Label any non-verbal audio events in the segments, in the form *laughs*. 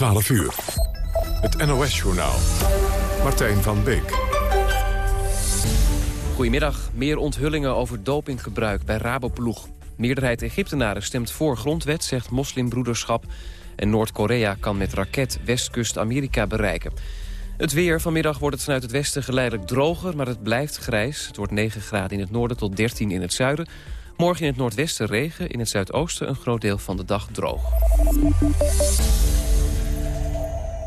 12 uur. Het NOS-journaal. Martijn van Beek. Goedemiddag. Meer onthullingen over dopinggebruik bij Raboploeg. Meerderheid Egyptenaren stemt voor grondwet, zegt moslimbroederschap. En Noord-Korea kan met raket Westkust Amerika bereiken. Het weer. Vanmiddag wordt het vanuit het westen geleidelijk droger, maar het blijft grijs. Het wordt 9 graden in het noorden tot 13 in het zuiden. Morgen in het noordwesten regen, in het zuidoosten een groot deel van de dag droog.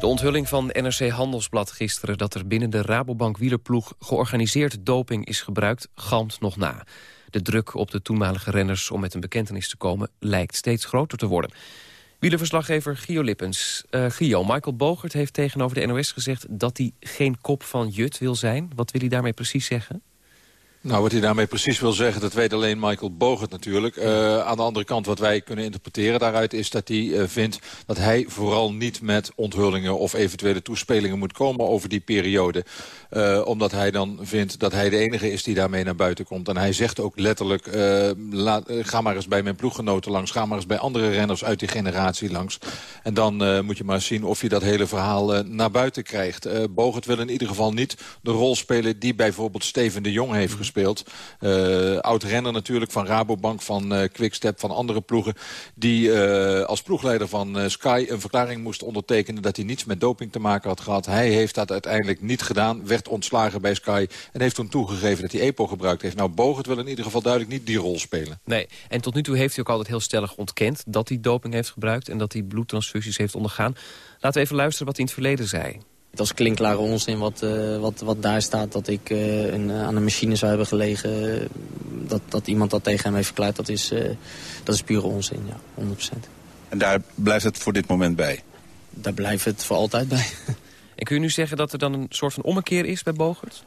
De onthulling van NRC Handelsblad gisteren... dat er binnen de Rabobank wielerploeg georganiseerd doping is gebruikt... galmt nog na. De druk op de toenmalige renners om met een bekentenis te komen... lijkt steeds groter te worden. Wielerverslaggever Gio Lippens. Uh, Gio, Michael Bogert heeft tegenover de NOS gezegd... dat hij geen kop van Jut wil zijn. Wat wil hij daarmee precies zeggen? Nou, wat hij daarmee precies wil zeggen, dat weet alleen Michael Bogert natuurlijk. Uh, aan de andere kant, wat wij kunnen interpreteren daaruit... is dat hij uh, vindt dat hij vooral niet met onthullingen... of eventuele toespelingen moet komen over die periode. Uh, omdat hij dan vindt dat hij de enige is die daarmee naar buiten komt. En hij zegt ook letterlijk, laat, ga maar eens bij mijn ploeggenoten langs... ga maar eens bij andere renners uit die generatie langs. En dan moet je maar zien of je dat hele verhaal naar buiten krijgt. Bogert wil in ieder geval niet de rol spelen... die bijvoorbeeld Steven de Jong heeft gespeeld Uh, Oud-renner natuurlijk van Rabobank, van uh, Quickstep, van andere ploegen. Die uh, als ploegleider van Sky een verklaring moest ondertekenen... dat hij niets met doping te maken had gehad. Hij heeft dat uiteindelijk niet gedaan, werd ontslagen bij Sky... en heeft toen toegegeven dat hij EPO gebruikt heeft. Nou, Bogert wil in ieder geval duidelijk niet die rol spelen. Nee, en tot nu toe heeft hij ook altijd heel stellig ontkend... dat hij doping heeft gebruikt en dat hij bloedtransfusies heeft ondergaan. Laten we even luisteren wat hij in het verleden zei. Het was klinkklare onzin wat, uh, wat, wat daar staat. Dat ik uh, een, uh, aan een machine zou hebben gelegen. dat, dat iemand dat tegen hem heeft verklaard. Dat is, dat is pure onzin, ja. 100%. En daar blijft het voor dit moment bij? Daar blijft het voor altijd bij. *laughs* en kun je nu zeggen dat er dan een soort van ommekeer is bij Bogert?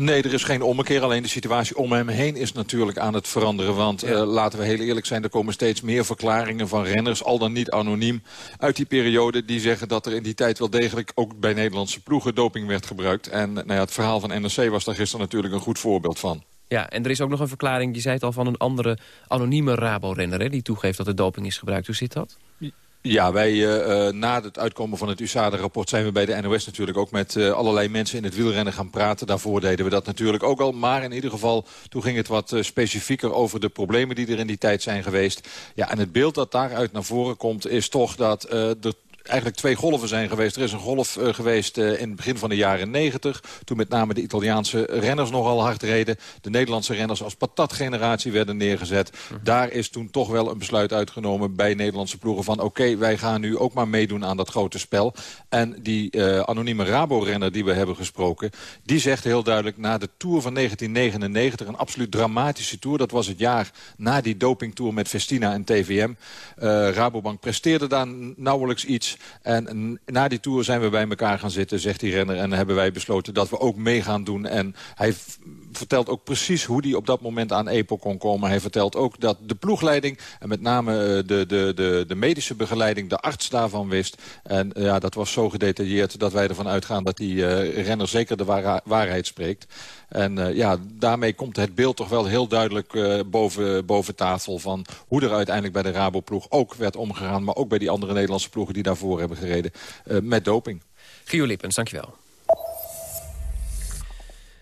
Nee, er is geen ommekeer. Alleen de situatie om hem heen is natuurlijk aan het veranderen. Want ja. uh, laten we heel eerlijk zijn, er komen steeds meer verklaringen van renners... al dan niet anoniem uit die periode... die zeggen dat er in die tijd wel degelijk ook bij Nederlandse ploegen doping werd gebruikt. En nou ja, het verhaal van NRC was daar gisteren natuurlijk een goed voorbeeld van. Ja, en er is ook nog een verklaring, je zei het al, van een andere anonieme Rabo-renner... die toegeeft dat er doping is gebruikt. Hoe zit dat? Ja, wij uh, na het uitkomen van het USADA-rapport zijn we bij de NOS natuurlijk ook met uh, allerlei mensen in het wielrennen gaan praten. Daarvoor deden we dat natuurlijk ook al. Maar in ieder geval, toen ging het wat specifieker over de problemen die er in die tijd zijn geweest. Ja, en het beeld dat daaruit naar voren komt is toch dat er eigenlijk twee golven zijn geweest. Er is een golf uh, geweest uh, in het begin van de jaren 90. Toen met name de Italiaanse renners nogal hard reden. De Nederlandse renners als patatgeneratie werden neergezet. Mm. Daar is toen toch wel een besluit uitgenomen bij Nederlandse ploegen van... oké, okay, wij gaan nu ook maar meedoen aan dat grote spel. En die uh, anonieme Rabo-renner die we hebben gesproken... die zegt heel duidelijk na de Tour van 1999... een absoluut dramatische Tour. Dat was het jaar na die dopingtour met Festina en TVM. Rabobank presteerde daar nauwelijks iets. En na die tour zijn we bij elkaar gaan zitten, zegt die renner. En hebben wij besloten dat we ook mee gaan doen. En hij vertelt ook precies hoe hij op dat moment aan EPO kon komen. Hij vertelt ook dat de ploegleiding en met name de, de, de, de medische begeleiding... de arts daarvan wist. En ja, dat was zo gedetailleerd dat wij ervan uitgaan... dat die uh, renner zeker de waar waarheid spreekt. En ja, daarmee komt het beeld toch wel heel duidelijk boven, boven tafel... van hoe er uiteindelijk bij de Rabo-ploeg ook werd omgegaan... maar ook bij die andere Nederlandse ploegen die daarvoor hebben gereden met doping. Gio Lippens, dankjewel.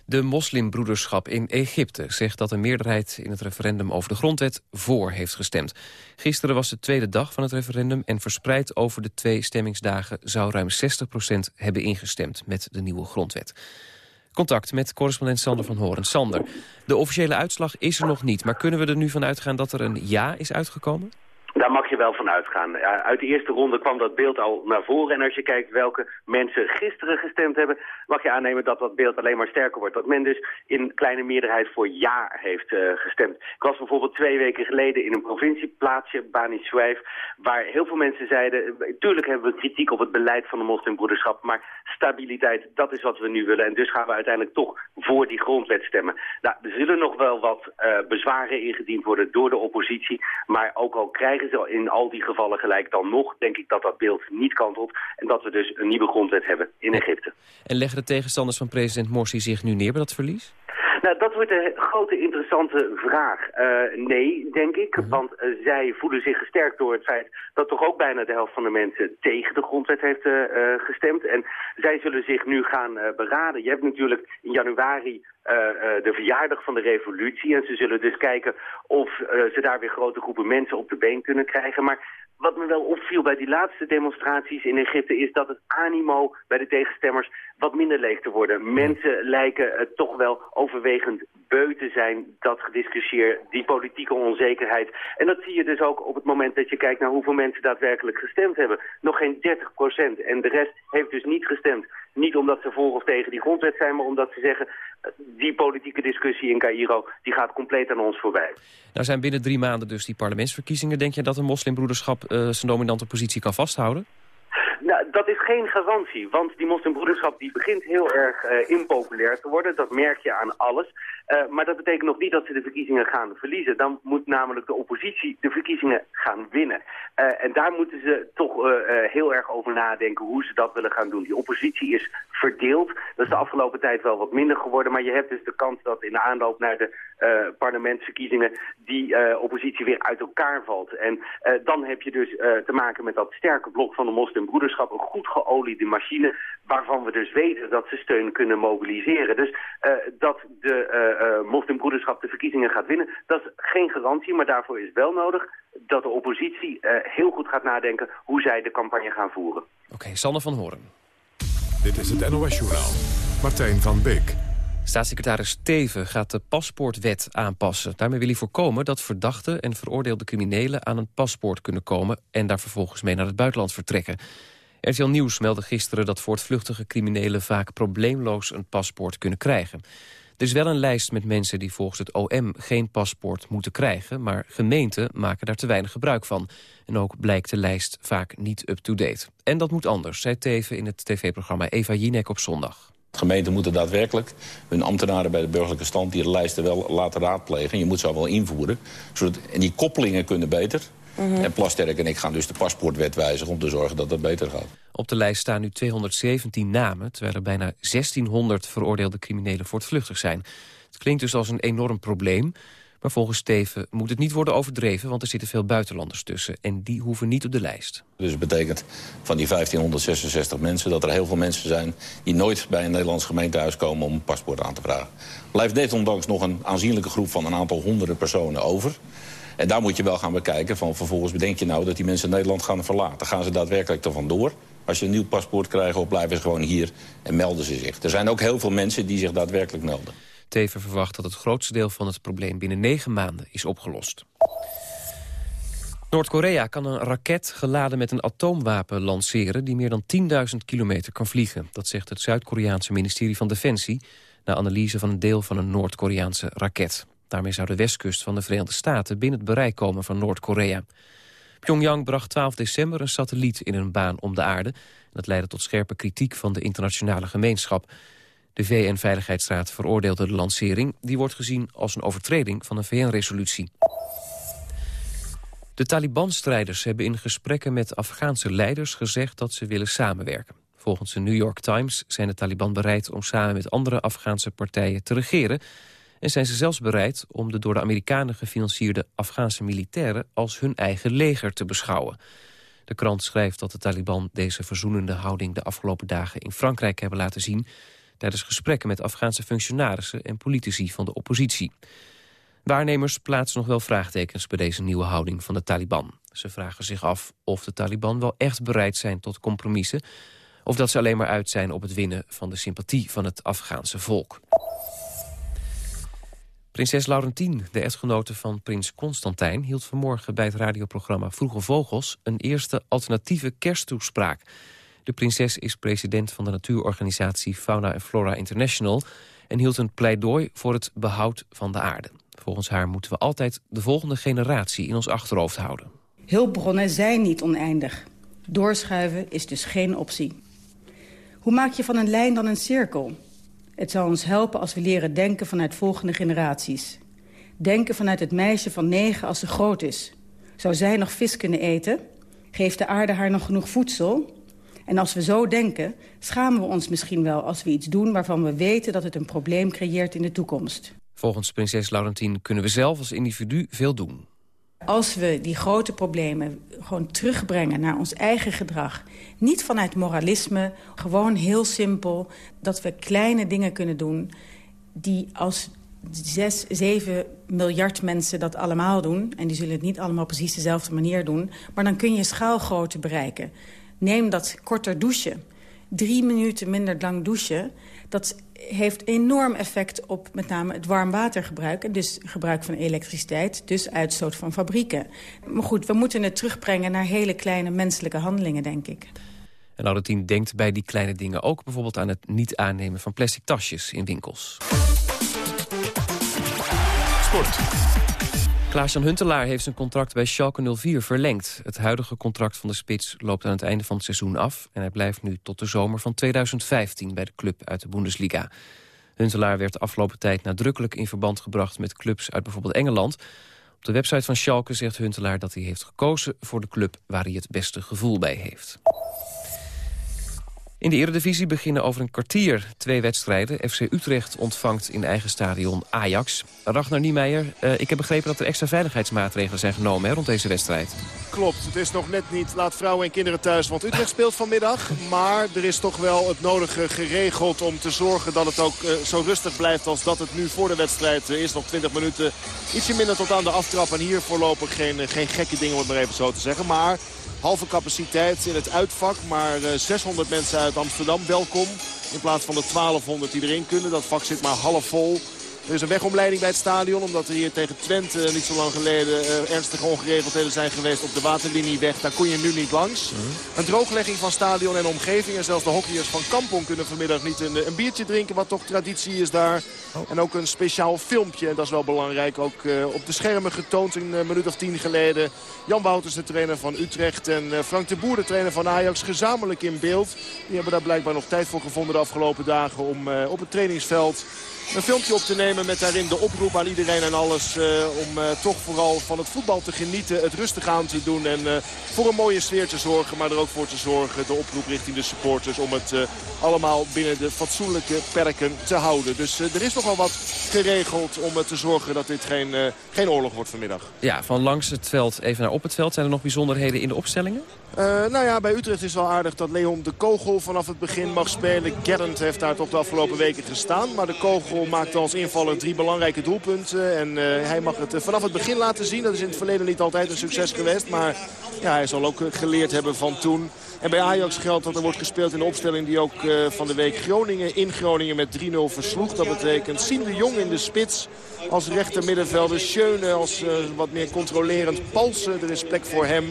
De moslimbroederschap in Egypte zegt dat een meerderheid in het referendum over de grondwet voor heeft gestemd. Gisteren was de tweede dag van het referendum en verspreid over de twee stemmingsdagen zou ruim 60% hebben ingestemd met de nieuwe grondwet. Contact met correspondent Sander van Horen. Sander, de officiële uitslag is er nog niet, maar kunnen we er nu van uitgaan dat er een ja is uitgekomen? Daar mag je wel van uitgaan. Uit de eerste ronde kwam dat beeld al naar voren. En als je kijkt welke mensen gisteren gestemd hebben... mag je aannemen dat dat beeld alleen maar sterker wordt. Dat men dus in kleine meerderheid voor ja heeft uh, gestemd. Ik was bijvoorbeeld twee weken geleden in een provincieplaatsje, Bani Suif... waar heel veel mensen zeiden... tuurlijk hebben we kritiek op het beleid van de moslimbroederschap... maar stabiliteit, dat is wat we nu willen. En dus gaan we uiteindelijk toch voor die grondwet stemmen. Nou, er zullen nog wel wat uh, bezwaren ingediend worden door de oppositie... maar ook al krijgen ze in al die gevallen gelijk dan nog, denk ik dat dat beeld niet kantelt. En dat we dus een nieuwe grondwet hebben in Egypte. En leggen de tegenstanders van president Morsi zich nu neer bij dat verlies? Nou, dat wordt een grote interessante vraag. nee, denk ik. Mhm. Want zij voelen zich gesterkt door het feit dat toch ook bijna de helft van de mensen tegen de grondwet heeft gestemd. En zij zullen zich nu gaan beraden. Je hebt natuurlijk in januari de verjaardag van de revolutie. En ze zullen dus kijken of ze daar weer grote groepen mensen op de been kunnen krijgen. Maar wat me wel opviel bij die laatste demonstraties in Egypte... is dat het animo bij de tegenstemmers wat minder leeg te worden. Mensen lijken het toch wel overwegend beu te zijn, dat gediscussieer, die politieke onzekerheid. En dat zie je dus ook op het moment dat je kijkt naar hoeveel mensen daadwerkelijk gestemd hebben. Nog geen 30 procent. En de rest heeft dus niet gestemd. Niet omdat ze voor of tegen die grondwet zijn, maar omdat ze zeggen... die politieke discussie in Cairo die gaat compleet aan ons voorbij. Nou zijn binnen drie maanden dus die parlementsverkiezingen. Denk je dat de moslimbroederschap uh, zijn dominante positie kan vasthouden? Nou, dat is geen garantie, want die moslimbroederschap die begint heel erg uh, impopulair te worden. Dat merk je aan alles. Uh, maar dat betekent nog niet dat ze de verkiezingen gaan verliezen. Dan moet namelijk de oppositie de verkiezingen gaan winnen. Uh, en daar moeten ze toch heel erg over nadenken hoe ze dat willen gaan doen. Die oppositie is verdeeld. Dat is de afgelopen tijd wel wat minder geworden. Maar je hebt dus de kans dat in de aanloop naar de parlementsverkiezingen die oppositie weer uit elkaar valt. En dan heb je dus te maken met dat sterke blok van de moslimbroederschap. Een goed geoliede machine waarvan we dus weten dat ze steun kunnen mobiliseren. Dus dat de uh, moslimbroederschap de verkiezingen gaat winnen. Dat is geen garantie, maar daarvoor is wel nodig dat de oppositie uh, heel goed gaat nadenken hoe zij de campagne gaan voeren. Oké, okay, Sanne van Horen. Dit is het NOS-journaal. Martijn van Beek. Staatssecretaris Teven gaat de paspoortwet aanpassen. Daarmee wil hij voorkomen dat verdachten en veroordeelde criminelen aan een paspoort kunnen komen... en daar vervolgens mee naar het buitenland vertrekken. RTL Nieuws meldde gisteren dat voortvluchtige criminelen vaak probleemloos een paspoort kunnen krijgen. Er is wel een lijst met mensen die volgens het OM geen paspoort moeten krijgen... maar gemeenten maken daar te weinig gebruik van. En ook blijkt de lijst vaak niet up-to-date. En dat moet anders, zei Teven in het tv-programma Eva Jinek op zondag. Gemeenten moeten daadwerkelijk hun ambtenaren bij de burgerlijke stand... die de lijsten wel laten raadplegen. Je moet ze al wel invoeren. Zodat, en die koppelingen kunnen beter. Mhm. En Plasterk en ik gaan dus de paspoortwet wijzigen... om te zorgen dat dat beter gaat. Op de lijst staan nu 217 namen... terwijl er bijna 1600 veroordeelde criminelen voortvluchtig zijn. Het klinkt dus als een enorm probleem... Maar volgens Steven moet het niet worden overdreven... want er zitten veel buitenlanders tussen en die hoeven niet op de lijst. Dus het betekent van die 1566 mensen... dat er heel veel mensen zijn die nooit bij een Nederlands gemeentehuis komen... om een paspoort aan te vragen. Blijft desondanks nog een aanzienlijke groep van een aantal honderden personen over... En daar moet je wel gaan bekijken van vervolgens bedenk je nou dat die mensen Nederland gaan verlaten. Gaan ze daadwerkelijk er vandoor? Als je een nieuw paspoort krijgt of blijven ze gewoon hier en melden ze zich. Er zijn ook heel veel mensen die zich daadwerkelijk melden. Teven verwacht dat het grootste deel van het probleem binnen negen maanden is opgelost. Noord-Korea kan een raket geladen met een atoomwapen lanceren... die meer dan 10.000 kilometer kan vliegen. Dat zegt het Zuid-Koreaanse ministerie van Defensie... na analyse van een deel van een Noord-Koreaanse raket. Daarmee zou de westkust van de Verenigde Staten binnen het bereik komen van Noord-Korea. Pyongyang bracht 12 december een satelliet in een baan om de aarde. Dat leidde tot scherpe kritiek van de internationale gemeenschap. De VN-veiligheidsraad veroordeelde de lancering. Die wordt gezien als een overtreding van een VN-resolutie. De Taliban-strijders hebben in gesprekken met Afghaanse leiders gezegd dat ze willen samenwerken. Volgens de New York Times zijn de Taliban bereid om samen met andere Afghaanse partijen te regeren en zijn ze zelfs bereid om de door de Amerikanen gefinancierde Afghaanse militairen als hun eigen leger te beschouwen. De krant schrijft dat de Taliban deze verzoenende houding de afgelopen dagen in Frankrijk hebben laten zien tijdens gesprekken met Afghaanse functionarissen en politici van de oppositie. Waarnemers plaatsen nog wel vraagtekens bij deze nieuwe houding van de Taliban. Ze vragen zich af of de Taliban wel echt bereid zijn tot compromissen... of dat ze alleen maar uit zijn op het winnen van de sympathie van het Afghaanse volk. Prinses Laurentien, de echtgenote van prins Constantijn... hield vanmorgen bij het radioprogramma Vroege Vogels... een eerste alternatieve kersttoespraak. De prinses is president van de natuurorganisatie Fauna en Flora International... en hield een pleidooi voor het behoud van de aarde. Volgens haar moeten we altijd de volgende generatie in ons achterhoofd houden. Hulpbronnen zijn niet oneindig. Doorschuiven is dus geen optie. Hoe maak je van een lijn dan een cirkel? Het zou ons helpen als we leren denken vanuit volgende generaties. Denken vanuit het meisje van negen als ze groot is. Zou zij nog vis kunnen eten? Geeft de aarde haar nog genoeg voedsel? En als we zo denken, schamen we ons misschien wel als we iets doen... waarvan we weten dat het een probleem creëert in de toekomst. Volgens prinses Laurentien kunnen we zelf als individu veel doen. Als we die grote problemen gewoon terugbrengen naar ons eigen gedrag... niet vanuit moralisme, gewoon heel simpel... dat we kleine dingen kunnen doen die als zes, zeven miljard mensen dat allemaal doen... en die zullen het niet allemaal precies dezelfde manier doen... maar dan kun je schaalgrootte bereiken. Neem dat korter douchen. Drie minuten minder lang douchen... dat heeft enorm effect op met name het warmwatergebruik... en dus gebruik van elektriciteit, dus uitstoot van fabrieken. Maar goed, we moeten het terugbrengen naar hele kleine menselijke handelingen, denk ik. En Laurentien denkt bij die kleine dingen ook bijvoorbeeld aan het niet aannemen van plastic tasjes in winkels. Sport. Klaas-Jan Huntelaar heeft zijn contract bij Schalke 04 verlengd. Het huidige contract van de spits loopt aan het einde van het seizoen af... en hij blijft nu tot de zomer van 2015 bij de club uit de Bundesliga. Huntelaar werd de afgelopen tijd nadrukkelijk in verband gebracht... met clubs uit bijvoorbeeld Engeland. Op de website van Schalke zegt Huntelaar dat hij heeft gekozen... voor de club waar hij het beste gevoel bij heeft. In de Eredivisie beginnen over een kwartier twee wedstrijden. FC Utrecht ontvangt in eigen stadion Ajax. Ragnar Niemeyer, uh, ik heb begrepen dat er extra veiligheidsmaatregelen zijn genomen rond deze wedstrijd. Klopt, het is nog net niet laat vrouwen en kinderen thuis, want Utrecht speelt vanmiddag. Maar er is toch wel het nodige geregeld om te zorgen dat het ook uh, zo rustig blijft als dat het nu voor de wedstrijd uh, is. Nog 20 minuten, ietsje minder tot aan de aftrap. En hier voorlopig geen, geen gekke dingen, om het maar even zo te zeggen. Maar halve capaciteit in het uitvak. Maar 600 mensen uit Amsterdam welkom. In plaats van de 1200 die erin kunnen. Dat vak zit maar half vol. Er is een wegomleiding bij het stadion. Omdat er hier tegen Twente niet zo lang geleden uh, ernstige ongeregeldheden zijn geweest op de waterlinieweg. Daar kon je nu niet langs. Mhm. Een drooglegging van stadion en omgeving. En zelfs de hockeyers van Kampong kunnen vanmiddag niet een, een biertje drinken. Wat toch traditie is daar. Oh. En ook een speciaal filmpje. En dat is wel belangrijk. Ook uh, op de schermen getoond een uh, minuut of tien geleden. Jan Wouters, de trainer van Utrecht. En Frank de Boer, de trainer van Ajax. Gezamenlijk in beeld. Die hebben daar blijkbaar nog tijd voor gevonden de afgelopen dagen. Om op het trainingsveld een filmpje op te nemen met daarin de oproep aan iedereen en alles. Uh, om uh, toch vooral van het voetbal te genieten, het rustig aan te doen. En uh, voor een mooie sfeer te zorgen, maar er ook voor te zorgen. De oproep richting de supporters om het allemaal binnen de fatsoenlijke perken te houden. Dus er is nogal wat geregeld om te zorgen dat dit geen, geen oorlog wordt vanmiddag. Ja, van langs het veld even naar op het veld. Zijn er nog bijzonderheden in de opstellingen? Uh, nou ja, bij Utrecht is wel aardig dat Leon de Kogel vanaf het begin mag spelen. Gerrand heeft daar toch de afgelopen weken gestaan. Maar de Kogel maakt als invaller drie belangrijke doelpunten. En uh, hij mag het vanaf het begin laten zien. Dat is in het verleden niet altijd een succes geweest. Maar ja, hij zal ook geleerd hebben van toen. En bij Ajax geldt dat er wordt gespeeld in de opstelling die ook uh, van de week Groningen in Groningen met 3-0 versloeg. Dat betekent Sien de Jong in de spits als rechter middenvelder. Schöne als uh, wat meer controlerend Palsen. Er is plek voor hem.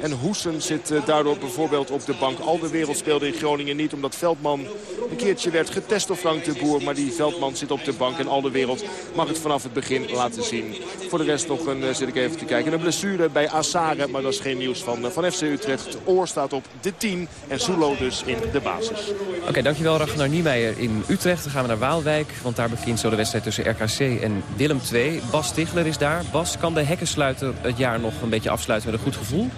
En Hoesen zit uh, daardoor bijvoorbeeld op de bank. Al de wereld speelde in Groningen niet omdat Veldman een keertje werd getest door Frank de Boer. Maar die Veldman zit op de bank en al de wereld mag het vanaf het begin laten zien. Voor de rest nog zit ik even te kijken. Een blessure bij Assare, maar dat is geen nieuws van, van FC Utrecht. Oor staat op de 10 en Zulo dus in de basis. Oké, okay, dankjewel Ragnar Niemeyer in Utrecht. Dan gaan we naar Waalwijk, want daar begint zo de wedstrijd tussen RKC en Willem II. Bas Stigler is daar. Bas, kan de hekkensluiter het jaar nog een beetje afsluiten met een goed gevoel?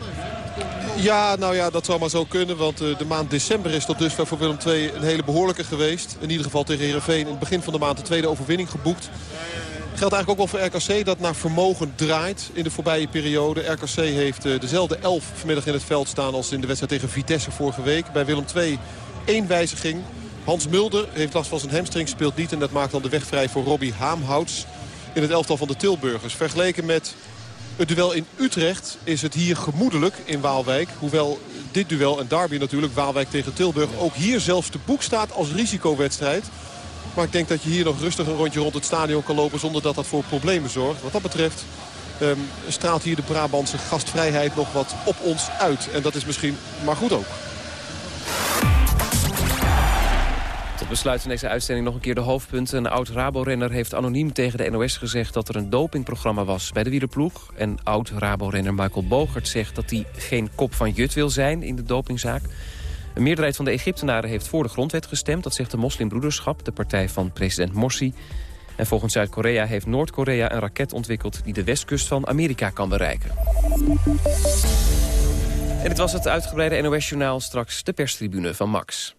Ja, nou ja, dat zou maar zo kunnen. Want uh, de maand december is tot dusver voor Willem II een hele behoorlijke geweest. In ieder geval tegen Heerenveen in het begin van de maand de tweede overwinning geboekt. Geldt eigenlijk ook wel voor RKC dat naar vermogen draait in de voorbije periode. RKC heeft uh, dezelfde elf vanmiddag in het veld staan als in de wedstrijd tegen Vitesse vorige week. Bij Willem II één wijziging. Hans Mulder heeft last van zijn hamstring, speelt niet. En dat maakt dan de weg vrij voor Robbie Haamhouts in het elftal van de Tilburgers. Vergeleken met het duel in Utrecht is het hier gemoedelijk in Waalwijk. Hoewel dit duel, en Derby natuurlijk, Waalwijk tegen Tilburg... ook hier zelfs te boek staat als risicowedstrijd. Maar ik denk dat je hier nog rustig een rondje rond het stadion kan lopen... zonder dat dat voor problemen zorgt. Wat dat betreft um, straalt hier de Brabantse gastvrijheid nog wat op ons uit. En dat is misschien maar goed ook. Tot besluit van deze uitzending nog een keer de hoofdpunten. Een oud-Rabo-renner heeft anoniem tegen de NOS gezegd... dat er een dopingprogramma was bij de wielerploeg. En oud-Rabo-renner Michael Bogert zegt dat hij geen kop van Jut wil zijn in de dopingzaak. Een meerderheid van de Egyptenaren heeft voor de grondwet gestemd. Dat zegt de moslimbroederschap, de partij van president Morsi. En volgens Zuid-Korea heeft Noord-Korea een raket ontwikkeld... die de westkust van Amerika kan bereiken. En dit was het uitgebreide NOS-journaal. Straks de perstribune van Max.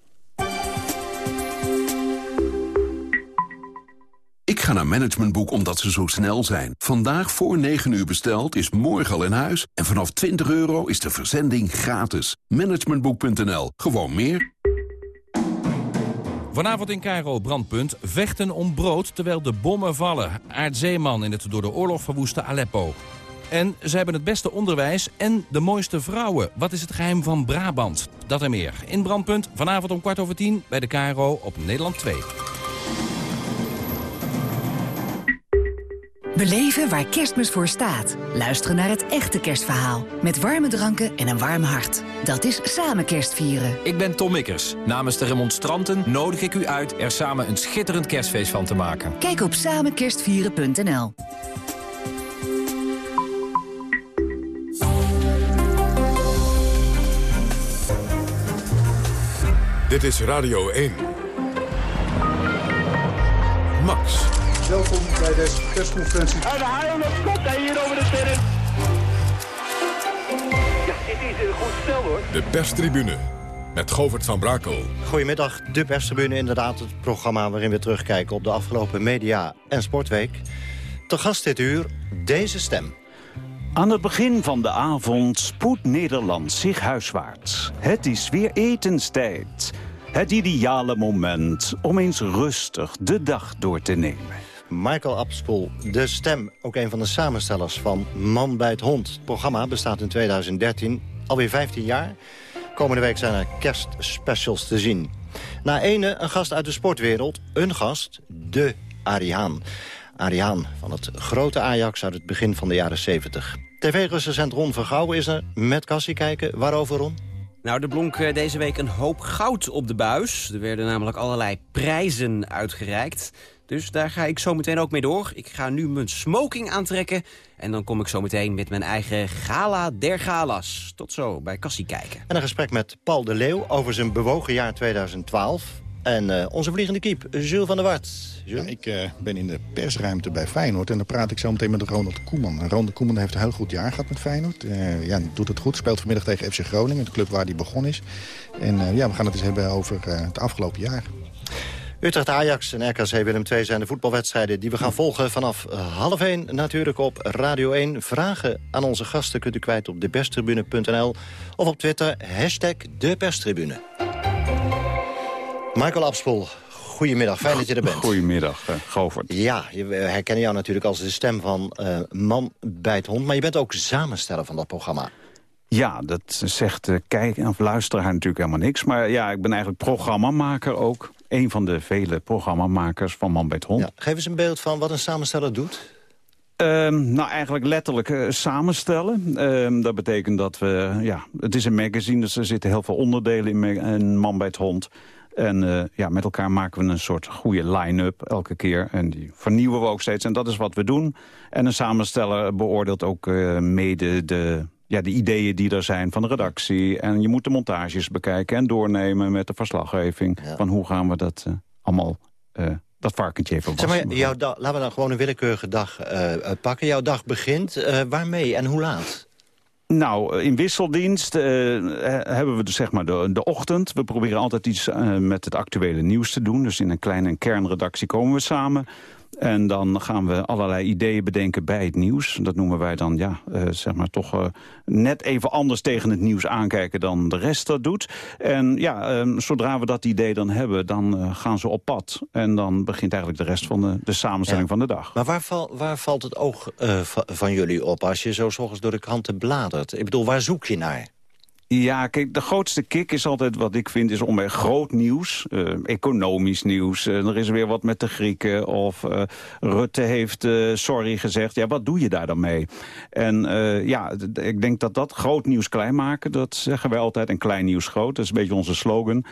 Ga naar Managementboek omdat ze zo snel zijn. Vandaag voor 9 uur besteld is morgen al in huis. En vanaf 20 euro is de verzending gratis. Managementboek.nl. Gewoon meer. Vanavond in Cairo brandpunt. Vechten om brood terwijl de bommen vallen. Aardzeeman in het door de oorlog verwoeste Aleppo. En ze hebben het beste onderwijs en de mooiste vrouwen. Wat is het geheim van Brabant? Dat en meer. In Brandpunt, vanavond om kwart over tien bij de KRO op Nederland 2. Beleven waar kerstmis voor staat. Luisteren naar het echte kerstverhaal. Met warme dranken en een warm hart. Dat is samen kerstvieren. Ik ben Tom Mikkers. Namens de remonstranten nodig ik u uit er samen een schitterend kerstfeest van te maken. Kijk op samenkerstvieren.nl Dit is Radio 1. Max. Welkom bij deze persconferentie. En komt hij hier over de terrein. Ja, dit is een goed stel hoor. De perstribune met Govert van Brakel. Goedemiddag, de perstribune inderdaad het programma waarin we terugkijken op de afgelopen media- en sportweek. Te gast dit uur deze stem. Aan het begin van de avond spoedt Nederland zich huiswaarts. Het is weer etenstijd. Het ideale moment om eens rustig de dag door te nemen. Michael Abspoel, de stem, ook een van de samenstellers van Man bij het Hond. Het programma bestaat in 2013, alweer 15 jaar. Komende week zijn er kerstspecials te zien. Na ene een gast uit de sportwereld, een gast, de Ariaan. Ariaan van het grote Ajax uit het begin van de jaren 70. TV-recensent Ron Vergouwen is er met Cassie kijken. Waarover, Ron? Nou, er blonk eh, deze week een hoop goud op de buis. Er werden namelijk allerlei prijzen uitgereikt. Dus daar ga ik zo meteen ook mee door. Ik ga nu mijn smoking aantrekken. En dan kom ik zo meteen met mijn eigen gala der galas. Tot zo, bij Cassie kijken. En een gesprek met Paul de Leeuw over zijn bewogen jaar 2012. En uh, onze vliegende kiep, Jules van der Wart. Ja, ik uh, ben in de persruimte bij Feyenoord en dan praat ik zo meteen met Ronald Koeman. Ronald Koeman heeft een heel goed jaar gehad met Feyenoord. Uh, ja, doet het goed, speelt vanmiddag tegen FC Groningen, de club waar hij begonnen is. En ja, we gaan het eens hebben over het afgelopen jaar. Utrecht-Ajax en RKC Willem II zijn de voetbalwedstrijden die we gaan volgen vanaf half 1 natuurlijk op Radio 1. Vragen aan onze gasten kunt u kwijt op deperstribune.nl of op Twitter hashtag deperstribune. Michael Abspoel, goedemiddag. Fijn dat je er bent. Goedemiddag, uh, Govert. Ja, we herkennen jou natuurlijk als de stem van uh, Man bij het Hond. Maar je bent ook samensteller van dat programma. Ja, dat zegt de kijk- of luisteraar natuurlijk helemaal niks. Maar ja, ik ben eigenlijk programmamaker ook. Een van de vele programmamakers van Man bij het Hond. Ja, geef eens een beeld van wat een samensteller doet. Um, nou, eigenlijk letterlijk uh, samenstellen. Um, dat betekent dat we... Ja, het is een magazine, dus er zitten heel veel onderdelen in, in Man bij het Hond. En uh, ja, met elkaar maken we een soort goede line-up elke keer. En die vernieuwen we ook steeds. En dat is wat we doen. En een samensteller beoordeelt ook uh, mede de, ja, de ideeën die er zijn van de redactie. En je moet de montages bekijken en doornemen met de verslaggeving. Ja. Van hoe gaan we dat uh, allemaal... dat varkentje even zeg maar, jouw dag, Laten we dan gewoon een willekeurige dag pakken. Jouw dag begint. waarmee en hoe laat? Nou, in wisseldienst uh, hebben we dus zeg maar de, de ochtend. We proberen altijd iets uh, met het actuele nieuws te doen. Dus in een kleine kernredactie komen we samen. En dan gaan we allerlei ideeën bedenken bij het nieuws. Dat noemen wij dan, ja, uh, zeg maar toch uh, net even anders tegen het nieuws aankijken dan de rest dat doet. En ja, uh, zodra we dat idee dan hebben, dan uh, gaan ze op pad. En dan begint eigenlijk de rest van de, de samenstelling ja. van de dag. Maar waar, val, waar valt het oog van jullie op als je zo s'ochtends door de kranten bladert? Ik bedoel, waar zoek je naar? Ja, kijk, de grootste kick is altijd wat ik vind... is om bij groot nieuws, uh, economisch nieuws... Uh, er is weer wat met de Grieken of uh, Rutte heeft sorry gezegd. Ja, wat doe je daar dan mee? En ja, ik denk dat dat groot nieuws klein maken... dat zeggen wij altijd, en klein nieuws groot. Dat is een beetje onze slogan.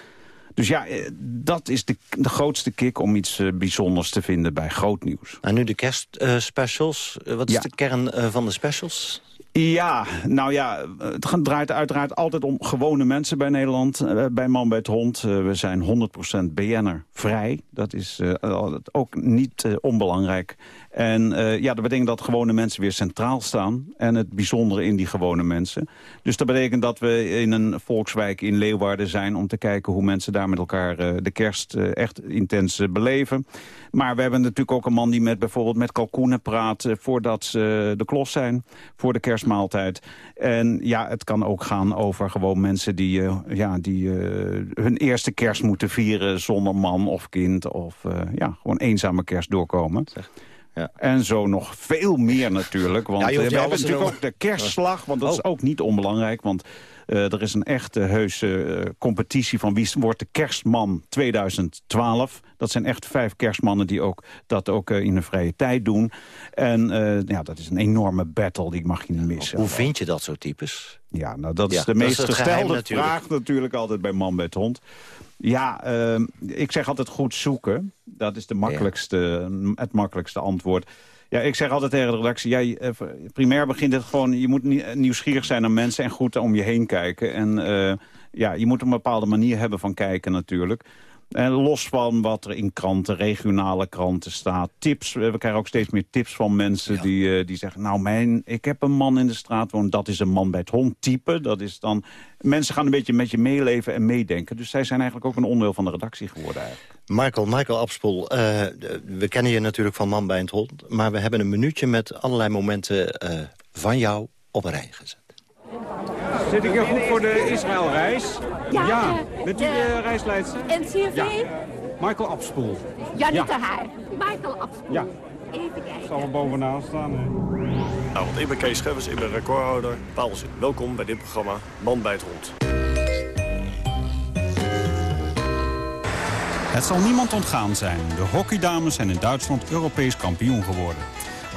Dus ja, dat is de, de grootste kick om iets bijzonders te vinden bij groot nieuws. En nu de kerstspecials. wat is ja. de kern van de specials? Ja, nou ja, het draait uiteraard altijd om gewone mensen bij Nederland. Uh, bij Man bij het Hond. Uh, we zijn 100% BN'er vrij. Dat is uh, ook niet onbelangrijk. En uh, ja, dat betekent dat gewone mensen weer centraal staan. En het bijzondere in die gewone mensen. Dus dat betekent dat we in een volkswijk in Leeuwarden zijn... om te kijken hoe mensen daar met elkaar uh, de kerst uh, echt intens beleven. Maar we hebben natuurlijk ook een man die met bijvoorbeeld met kalkoenen praat... voordat ze de klos zijn, voor de kerstmaaltijd. En ja, het kan ook gaan over gewoon mensen die, ja, die hun eerste kerst moeten vieren... zonder man of kind of ja, gewoon eenzame kerst doorkomen. Ja. En zo nog veel meer natuurlijk. Want ja, we hebben natuurlijk ook de kerstslag. Want dat is oh. ook niet onbelangrijk. Want er is een echte heuse uh, competitie van wie wordt de kerstman 2012. Dat zijn echt vijf kerstmannen die ook, dat ook uh, in hun vrije tijd doen. En ja, dat is een enorme battle, die mag je niet missen. Hoe vind je dat zo types? Ja, nou, dat is de meest gestelde natuurlijk. vraag natuurlijk altijd bij man bij hond. Ja, uh, ik zeg altijd goed zoeken. Dat is de makkelijkste, het makkelijkste antwoord. Ja, ik zeg altijd tegen de redactie, jij, eh, primair begint het gewoon... je moet nieuwsgierig zijn naar mensen en goed om je heen kijken. En uh, ja, je moet een bepaalde manier hebben van kijken natuurlijk. En los van wat er in kranten, regionale kranten staat. Tips, we krijgen ook steeds meer tips van mensen die, uh, die zeggen... nou, mijn, ik heb een man in de straat wonen, dat is een man bij het hond type. Dat is dan, mensen gaan een beetje met je meeleven en meedenken. Dus zij zijn eigenlijk ook een onderdeel van de redactie geworden eigenlijk. Michael, Michael Abspoel, uh, we kennen je natuurlijk van Man bij het hond... maar we hebben een minuutje met allerlei momenten uh, van jou op een rij gezet. Zit ik hier goed voor de Israëlreis? Ja. ja. Bent u de reisleidster? NCRV? Ja. Michael Abspoel. Janita ja. Haar. Michael Abspoel. Ja. Even kijken. Zal er bovenaan staan. Hè? Nou, want ik ben Kees Schevers, ik ben recordhouder. Paulus, welkom bij dit programma Man bij het Hond. Het zal niemand ontgaan zijn. De hockeydames zijn in Duitsland Europees kampioen geworden.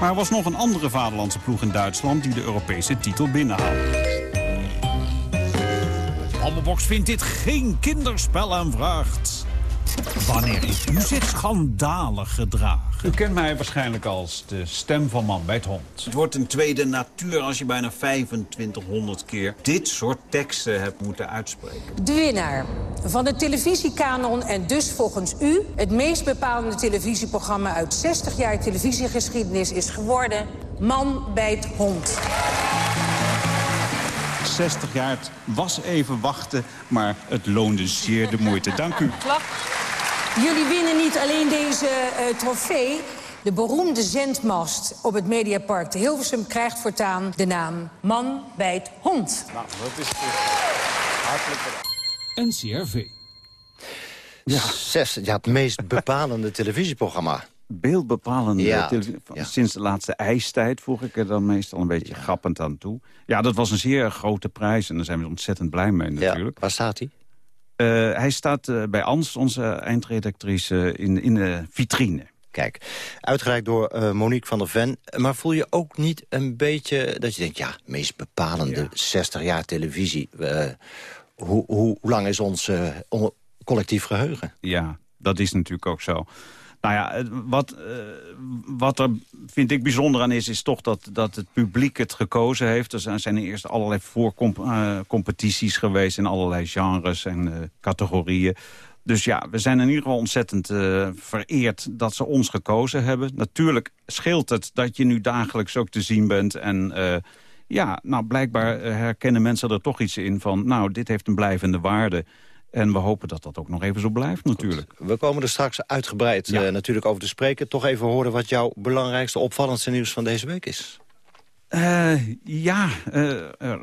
Maar er was nog een andere vaderlandse ploeg in Duitsland die de Europese titel binnenhaalde. Babbelbox vindt dit geen kinderspel en vraagt... Wanneer heeft u zich schandalig gedragen? U kent mij waarschijnlijk als de stem van man bij het hond. Het wordt een tweede natuur als je bijna 2500 keer dit soort teksten hebt moeten uitspreken. De winnaar van de televisiekanon en dus volgens u... het meest bepalende televisieprogramma uit 60 jaar televisiegeschiedenis is geworden... Man bij het hond. 60 jaar. Het was even wachten, maar het loonde zeer de moeite. Dank u. *laughs* Jullie winnen niet alleen deze uh, trofee. De beroemde zendmast op het Mediapark de Hilversum krijgt voortaan de naam Man bij het Hond. Nou, dat is hartelijk NCRV. Ja. Zes, ja, het meest bepalende televisieprogramma beeldbepalende ja, televisie. Sinds de laatste ijstijd voeg ik er dan meestal een beetje grappend aan toe. Ja, dat was een zeer grote prijs en daar zijn we ontzettend blij mee natuurlijk. waar staat hij? Uh, hij staat uh, bij Ans, onze eindredactrice, in, in de vitrine. Kijk, uitgereikt door uh, Monique van der Ven. Maar voel je ook niet een beetje dat je denkt... ja, meest bepalende 60 jaar televisie. hoe, hoe lang is ons collectief geheugen? Ja, dat is natuurlijk ook zo. Nou ja, wat, uh, wat er vind ik bijzonder aan is, is toch dat, dat het publiek het gekozen heeft. Er zijn eerst allerlei voorcompetities uh, geweest in allerlei genres en uh, categorieën. Dus ja, we zijn in ieder geval ontzettend vereerd dat ze ons gekozen hebben. Natuurlijk scheelt het dat je nu dagelijks ook te zien bent. En ja, nou blijkbaar herkennen mensen er toch iets in van... nou, dit heeft een blijvende waarde. En we hopen dat dat ook nog even zo blijft natuurlijk. We komen er straks uitgebreid ja. uh, natuurlijk over te spreken. Toch even horen wat jouw belangrijkste, opvallendste nieuws van deze week is. Uh, ja, uh,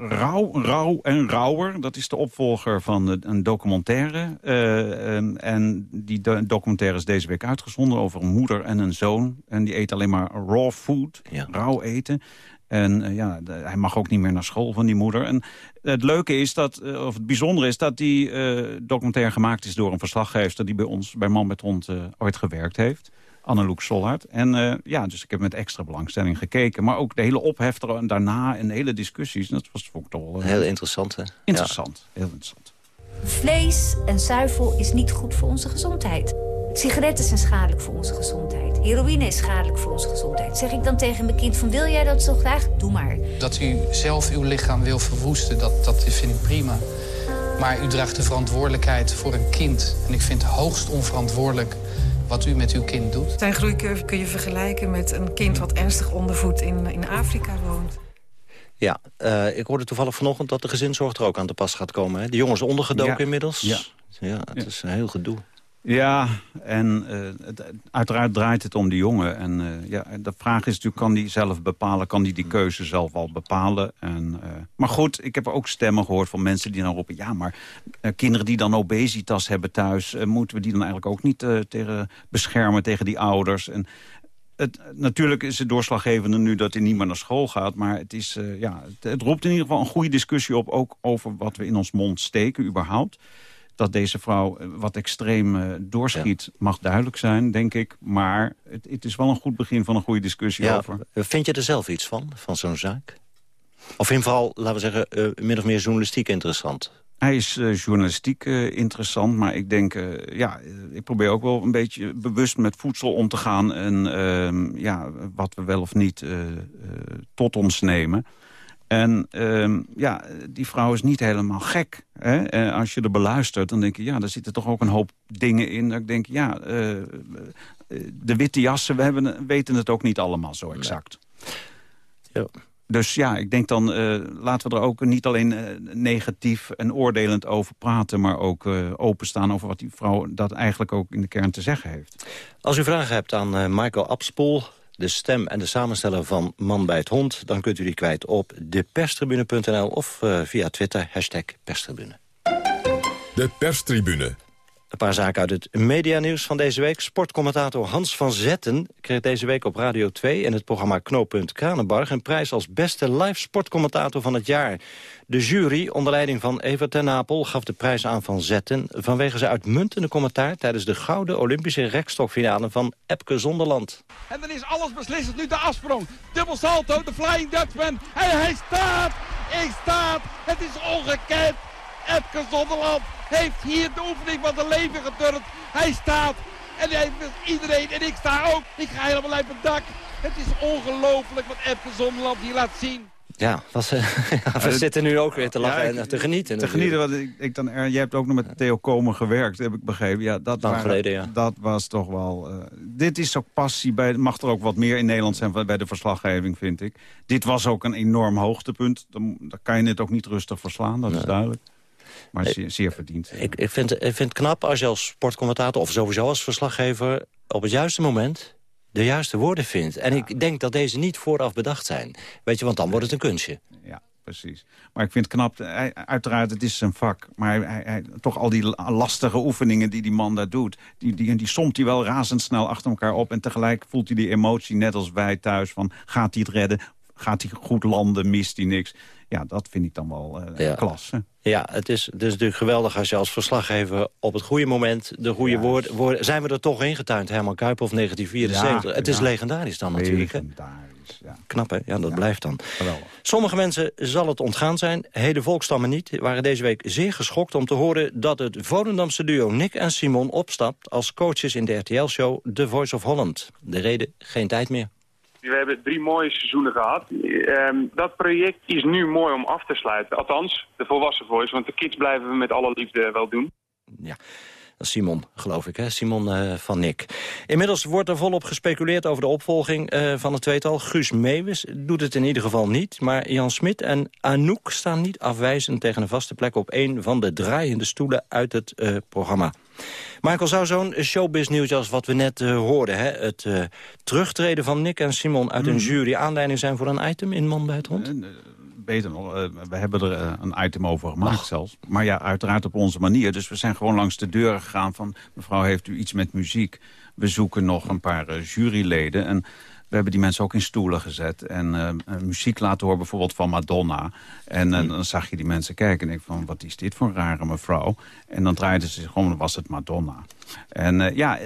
Rauw, Rauw en Rauwer. Dat is de opvolger van een documentaire. Uh, en die do documentaire is deze week uitgezonden over een moeder en een zoon. En die eten alleen maar raw food, ja. rauw eten. En uh, ja, de, hij mag ook niet meer naar school van die moeder. En het leuke is dat, uh, of het bijzondere is dat die uh, documentaire gemaakt is door een verslaggever die bij ons, bij Man met Hond, ooit gewerkt heeft. Anneloek Solhard. En ja, dus ik heb met extra belangstelling gekeken. Maar ook de hele ophef en daarna en de hele discussies. Dat was vond ik toch wel... heel interessant, hè? Interessant, heel interessant. Vlees en zuivel is niet goed voor onze gezondheid. Sigaretten zijn schadelijk voor onze gezondheid. Heroïne is schadelijk voor onze gezondheid. Zeg ik dan tegen mijn kind van wil jij dat zo graag? Doe maar. Dat u zelf uw lichaam wil verwoesten, dat, dat vind ik prima. Maar u draagt de verantwoordelijkheid voor een kind. En ik vind het hoogst onverantwoordelijk wat u met uw kind doet. Zijn groeicurve kun je vergelijken met een kind wat ernstig ondervoed in, in Afrika woont. Ja, uh, ik hoorde toevallig vanochtend dat de gezinszorg er ook aan te pas gaat komen. Hè? De jongens ondergedoken Ja. inmiddels. Ja. ja het is een heel gedoe. Ja, en eh, het- uiteraard draait het om die jongen. En eh, ja, de vraag is natuurlijk, kan die zelf bepalen? Kan die die keuze zelf al bepalen? En, eh, maar goed, ik heb ook stemmen gehoord van mensen die dan roepen... ja, maar kinderen die dan obesitas hebben thuis... moeten we die dan eigenlijk ook niet tegen beschermen tegen die ouders? En het, natuurlijk is het doorslaggevende nu dat hij niet meer naar school gaat. Maar het, is, ja, het, het roept in ieder geval een goede discussie op... ook over wat we in ons mond steken überhaupt dat deze vrouw eh, wat extreem eh, doorschiet, mag duidelijk zijn, denk ik. Maar het, het is wel een goed begin van een goede discussie Ja, over. Vind je er zelf iets van, van zo'n zaak? Of je vooral, laten we zeggen, eh, min of meer journalistiek interessant? Hij is eh, journalistiek eh, interessant, maar ik denk... eh, ja, eh, ik probeer ook wel een beetje bewust met voedsel om te gaan... en ehm, ja, wat we wel of niet eh, eh, tot ons nemen. En ehm, ja, die vrouw is niet helemaal gek. Hè? En als je er beluistert, dan denk je... ja, daar zitten toch ook een hoop dingen in. Dat ik denk, ja, eh, eh, de witte jassen, we hebben, weten het ook niet allemaal zo exact. Dus ja, ik denk dan, eh, laten we er ook niet alleen eh, negatief en oordelend over praten... maar ook eh, openstaan over wat die vrouw dat eigenlijk ook in de kern te zeggen heeft. Als u vragen hebt aan eh, Michael Abspoel, de stem en de samensteller van Man bij het Hond... dan kunt u die kwijt op deperstribune.nl of eh, via Twitter, hashtag perstribune. De perstribune. Een paar zaken uit het medianieuws van deze week. Sportcommentator Hans van Zetten kreeg deze week op Radio 2... in het programma Knooppunt Kranenbarg... een prijs als beste live sportcommentator van het jaar. De jury, onder leiding van Evert ten Napel... gaf de prijs aan Van Zetten... vanwege zijn uitmuntende commentaar... tijdens de gouden Olympische rekstokfinale van Epke Zonderland. En dan is alles beslissend. Nu de afsprong. Dubbel salto, de Flying Dutchman. En hij staat! Hij staat! Het is ongekend! Epke Zonderland heeft hier de oefening van zijn leven geturnd. Hij staat. En hij, iedereen, en ik sta ook. Ik ga helemaal uit mijn dak. Het is ongelooflijk wat Epke Zonderland hier laat zien. Ja, was, eh, *laughs* we zitten nu ook weer te lachen Ja, ik- en te genieten. Te natuurlijk. genieten, want ik, ik dan, er, jij hebt ook nog met Theo Komen gewerkt, heb ik begrepen. Ja, dat, Lang waren- geleden, ja. dat was toch wel... eh, dit is ook passie, bij, mag er ook wat meer in Nederland zijn bij de verslaggeving, vind ik. Dit was ook een enorm hoogtepunt. Dan, dan kan je het ook niet rustig verslaan, dat is duidelijk. Maar zeer, zeer verdiend. Ik, ik, vind, ik vind het knap als je als sportcommentator of sowieso als verslaggever... op het juiste moment de juiste woorden vindt. En ik denk dat deze niet vooraf bedacht zijn. Weet je, want dan wordt het een kunstje. Ja, precies. Maar ik vind het knap, hij, uiteraard, het is zijn vak. Maar hij, hij, toch al die la- lastige oefeningen die die man daar doet... die, die, die somt hij wel razendsnel achter elkaar op. En tegelijk voelt hij die emotie, net als wij thuis... van gaat hij het redden, gaat hij goed landen, mist hij niks. Ja, dat vind ik dan wel eh Ja. klasse. Ja, het is, is natuurlijk geweldig als je als verslaggever op het goede moment... de goede woorden... woorden- zijn we er toch ingetuind, Herman Kuiphoff 1974. Ja, het is legendarisch dan natuurlijk. Legendarisch, ja. Knap, hè? Ja, dat blijft dan. Geweldig. Sommige mensen zal het ontgaan zijn. Hele volkstammen niet. Waren deze week zeer geschokt om te horen... dat het Volendamse duo Nick en Simon opstapt... als coaches in de RTL-show The Voice of Holland. De reden, geen tijd meer. We hebben drie mooie seizoenen gehad. Ehm, dat project is nu mooi om af te sluiten. Althans, de volwassen voice, want de kids blijven we met alle liefde wel doen. Ja, Simon, geloof ik, hè? Simon eh, van Nick. Inmiddels wordt er volop gespeculeerd over de opvolging eh, van het tweetal. Guus Meeuwis doet het in ieder geval niet. Maar Jan Smit en Anouk staan niet afwijzend tegen een vaste plek... op een van de draaiende stoelen uit het eh, programma. Michael, zou zo'n showbiz-nieuwtje als wat we net eh, hoorden... Hè, het eh, terugtreden van Nick en Simon uit een Mhm. jury... aanleiding zijn voor een item in Man bij het Hond? Beter nog, eh, we hebben er eh, een item over gemaakt zelfs. Maar ja, uiteraard op onze manier. Dus we zijn gewoon langs de deuren gegaan van... mevrouw, heeft u iets met muziek? We zoeken nog een paar eh, juryleden. En we hebben die mensen ook in stoelen gezet. En eh, eh, muziek laten horen, bijvoorbeeld van Madonna. En eh, dan zag je die mensen kijken en ik van, wat is dit voor een rare mevrouw? En dan draaiden ze zich om, dan was het Madonna. En ja,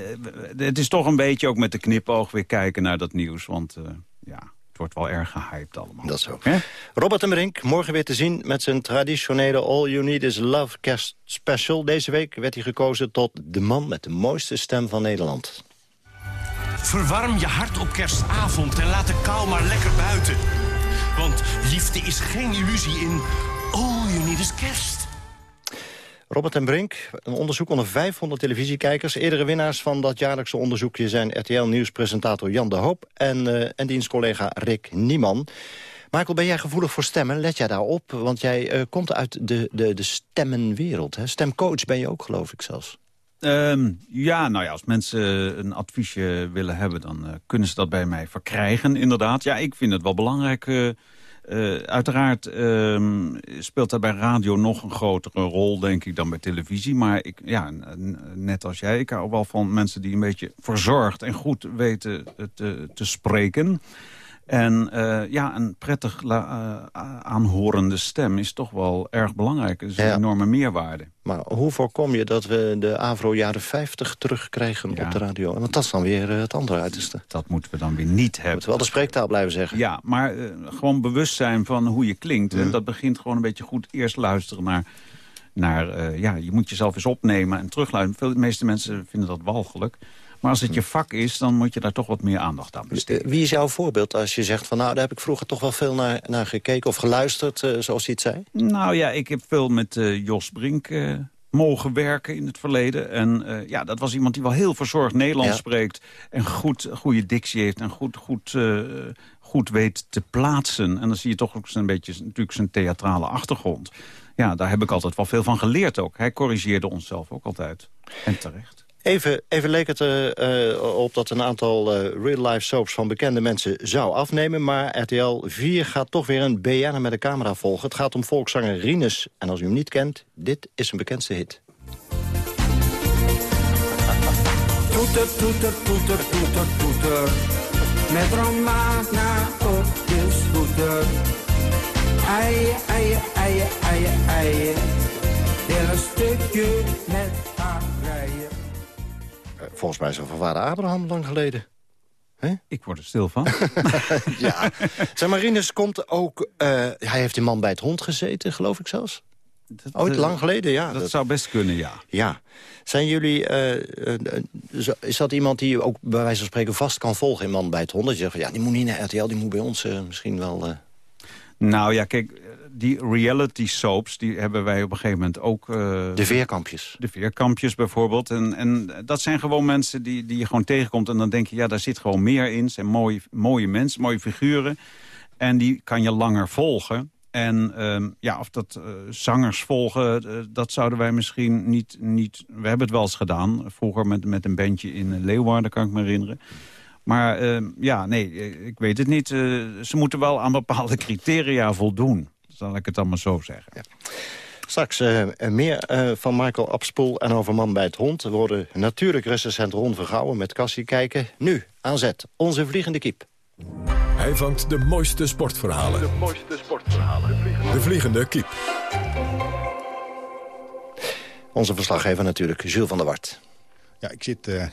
het is toch een beetje ook met de knipoog weer kijken naar dat nieuws. Want ja, het wordt wel erg gehyped allemaal. Dat zo. Robert en Brink, morgen weer te zien met zijn traditionele All You Need Is Love kerstspecial. Deze week werd hij gekozen tot de man met de mooiste stem van Nederland. Verwarm je hart op kerstavond en laat de kou maar lekker buiten. Want liefde is geen illusie in All You Need Is Kerst. Robert en Brink, een onderzoek onder 500 televisiekijkers. Eerdere winnaars van dat jaarlijkse onderzoekje zijn RTL-nieuwspresentator Jan de Hoop... en, uh, en Rick Nieman. Michael, ben jij gevoelig voor stemmen? Let jij daarop? Want jij uh, komt uit de, de, de stemmenwereld. Hè? Stemcoach ben je ook, geloof ik zelfs. Um, ja, nou ja, als mensen een adviesje willen hebben... dan uh, kunnen ze dat bij mij verkrijgen, inderdaad. Ja, ik vind het wel belangrijk... Uh, uh, uiteraard uh, speelt dat bij radio nog een grotere rol, denk ik, dan bij televisie. Maar ik, ja, net als jij, ik hou wel van mensen die een beetje verzorgd en goed weten te, te spreken. En uh, ja, een prettig uh, aanhorende stem is toch wel erg belangrijk. Is een ja. enorme meerwaarde. Maar hoe voorkom je dat we de Avro jaren 50 terugkrijgen ja. op de radio? Want dat is dan weer uh, het andere uiterste. Dat moeten we dan weer niet hebben. Moeten we wel de spreektaal blijven zeggen. Ja, maar gewoon bewust zijn van hoe je klinkt. Mm. En dat begint gewoon een beetje goed eerst luisteren naar... naar ja, je moet jezelf eens opnemen en terugluisteren. De meeste mensen vinden dat walgelijk. Maar als het je vak is, dan moet je daar toch wat meer aandacht aan besteden. Wie is jouw voorbeeld als je zegt van... nou, daar heb ik vroeger toch wel veel naar, naar gekeken of geluisterd, uh, zoals hij het zei? Nou ja, ik heb veel met uh, Jos Brink uh, mogen werken in het verleden. En ja, dat was iemand die wel heel verzorgd Nederlands ja. spreekt... en goed, goede dictie heeft en goed, goed, goed weet te plaatsen. En dan zie je toch ook een beetje natuurlijk zijn theatrale achtergrond. Ja, daar heb ik altijd wel veel van geleerd ook. Hij corrigeerde onszelf ook altijd. En terecht. Even, even leek het uh, op dat een aantal uh, real-life soaps van bekende mensen zou afnemen. Maar RTL 4 gaat toch weer een BN'er met de camera volgen. Het gaat om volkszanger Rinus. En als u hem niet kent, dit is zijn bekendste hit. Toeter, toeter, toeter, toeter, toeter. Met Romana op de scooter. Eien, eien, eien, eien, eien. Wil een stukje met haar rijden. Volgens mij is van vader Abraham lang geleden. He? Ik word er stil van. *laughs* *laughs* ja. Zijn Marinus komt ook... Uh, hij heeft in Man bij het hond gezeten, geloof ik zelfs. Dat, Ooit, uh, lang geleden, ja. Dat, dat, zou best kunnen, ja. Ja. Zijn jullie... Uh, is dat iemand die ook bij wijze van spreken vast kan volgen in Man bij het hond? Dat je zegt, ja, die moet niet naar RTL, die moet bij ons misschien wel... Nou ja, kijk, die reality soaps, die hebben wij op een gegeven moment ook... Uh, de veerkampjes. De veerkampjes bijvoorbeeld. En, en dat zijn gewoon mensen die, die je gewoon tegenkomt. En dan denk je, ja, daar zit gewoon meer in. Zijn mooie, mooie mensen, mooie figuren. En die kan je langer volgen. En uh, ja, of dat uh, zangers volgen, uh, dat zouden wij misschien niet, niet... We hebben het wel eens gedaan, vroeger met, met een bandje in Leeuwarden, kan ik me herinneren. Maar uh, ja, nee, ik weet het niet. ze moeten wel aan bepaalde criteria voldoen zal ik het allemaal zo zeggen. Ja. Straks uh, meer uh, van Michael Abspoel en over Man bij het Hond. We worden natuurlijk recensent Ron Vergouwen met Cassie kijken. Nu aan zet, onze vliegende kip. Hij vangt de mooiste sportverhalen. De mooiste sportverhalen. De vliegende, de vliegende kip. Onze verslaggever natuurlijk, Jules van der Wart. Ja, ik zit uh,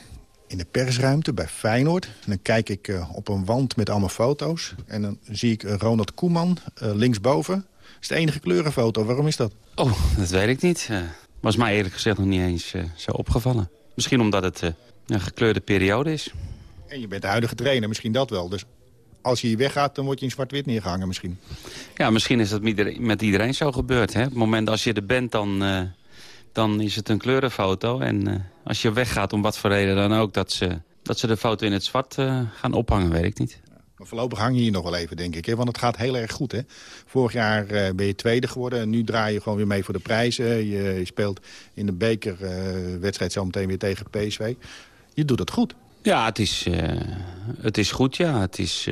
in de persruimte bij Feyenoord. En dan kijk ik uh, op een wand met allemaal foto's. En dan zie ik Ronald Koeman linksboven is de enige kleurenfoto. Waarom is dat? Oh, dat weet ik niet. Uh, was mij eerlijk gezegd nog niet eens zo opgevallen. Misschien omdat het een gekleurde periode is. En je bent de huidige trainer, misschien dat wel. Dus als je hier weggaat, dan word je in zwart-wit neergehangen misschien. Ja, misschien is dat met iedereen zo gebeurd. Hè? Op het moment als je er bent, dan, dan is het een kleurenfoto. En als je weggaat, om wat voor reden dan ook... dat ze, dat ze de foto in het zwart gaan ophangen, weet ik niet. Maar voorlopig hang je hier nog wel even, denk ik. Hè? Want het gaat heel erg goed. Hè? Vorig jaar uh, ben je tweede geworden. En nu draai je gewoon weer mee voor de prijzen. Je, je speelt in de bekerwedstrijd uh, zometeen weer tegen PSV. Je doet het goed. Ja, het is, uh, het is goed, ja. Het is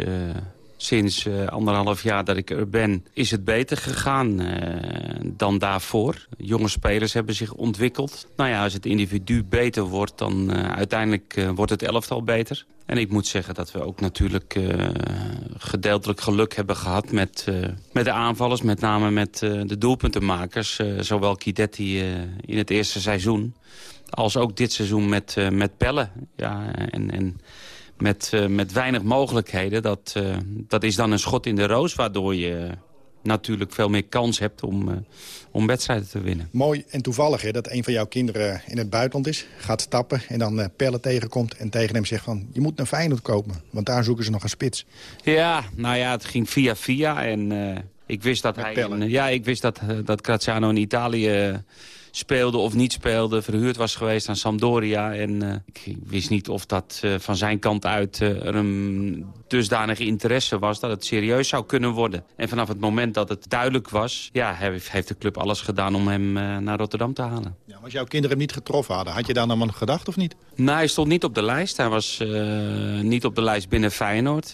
sinds uh, anderhalf jaar dat ik er ben, is het beter gegaan uh, dan daarvoor. Jonge spelers hebben zich ontwikkeld. Nou ja, als het individu beter wordt, dan uh, uiteindelijk wordt het elftal beter. En ik moet zeggen dat we ook natuurlijk gedeeltelijk geluk hebben gehad met, met de aanvallers. Met name met de doelpuntenmakers. zowel Kidetti in het eerste seizoen als ook dit seizoen met, met Pelle. Ja, en... en met, uh, met weinig mogelijkheden. Dat, uh, dat is dan een schot in de roos, waardoor je natuurlijk veel meer kans hebt om, uh, om wedstrijden te winnen. Mooi en toevallig hè, dat een van jouw kinderen in het buitenland is, gaat stappen en dan Pelle tegenkomt en tegen hem zegt van je moet naar Feyenoord kopen, want daar zoeken ze nog een spits. Ja, nou ja, het ging via via en ik wist dat hij, in, ja, ik wist dat, dat Graziano in Italië speelde of niet speelde... verhuurd was geweest aan Sampdoria. En ik wist niet of dat van zijn kant uit er een dusdanige interesse was... dat het serieus zou kunnen worden. En vanaf het moment dat het duidelijk was... Ja, heeft de club alles gedaan om hem naar Rotterdam te halen. Ja, maar als jouw kinderen hem niet getroffen hadden... had je daar dan aan gedacht of niet? Nee, hij stond niet op de lijst. Hij was niet op de lijst binnen Feyenoord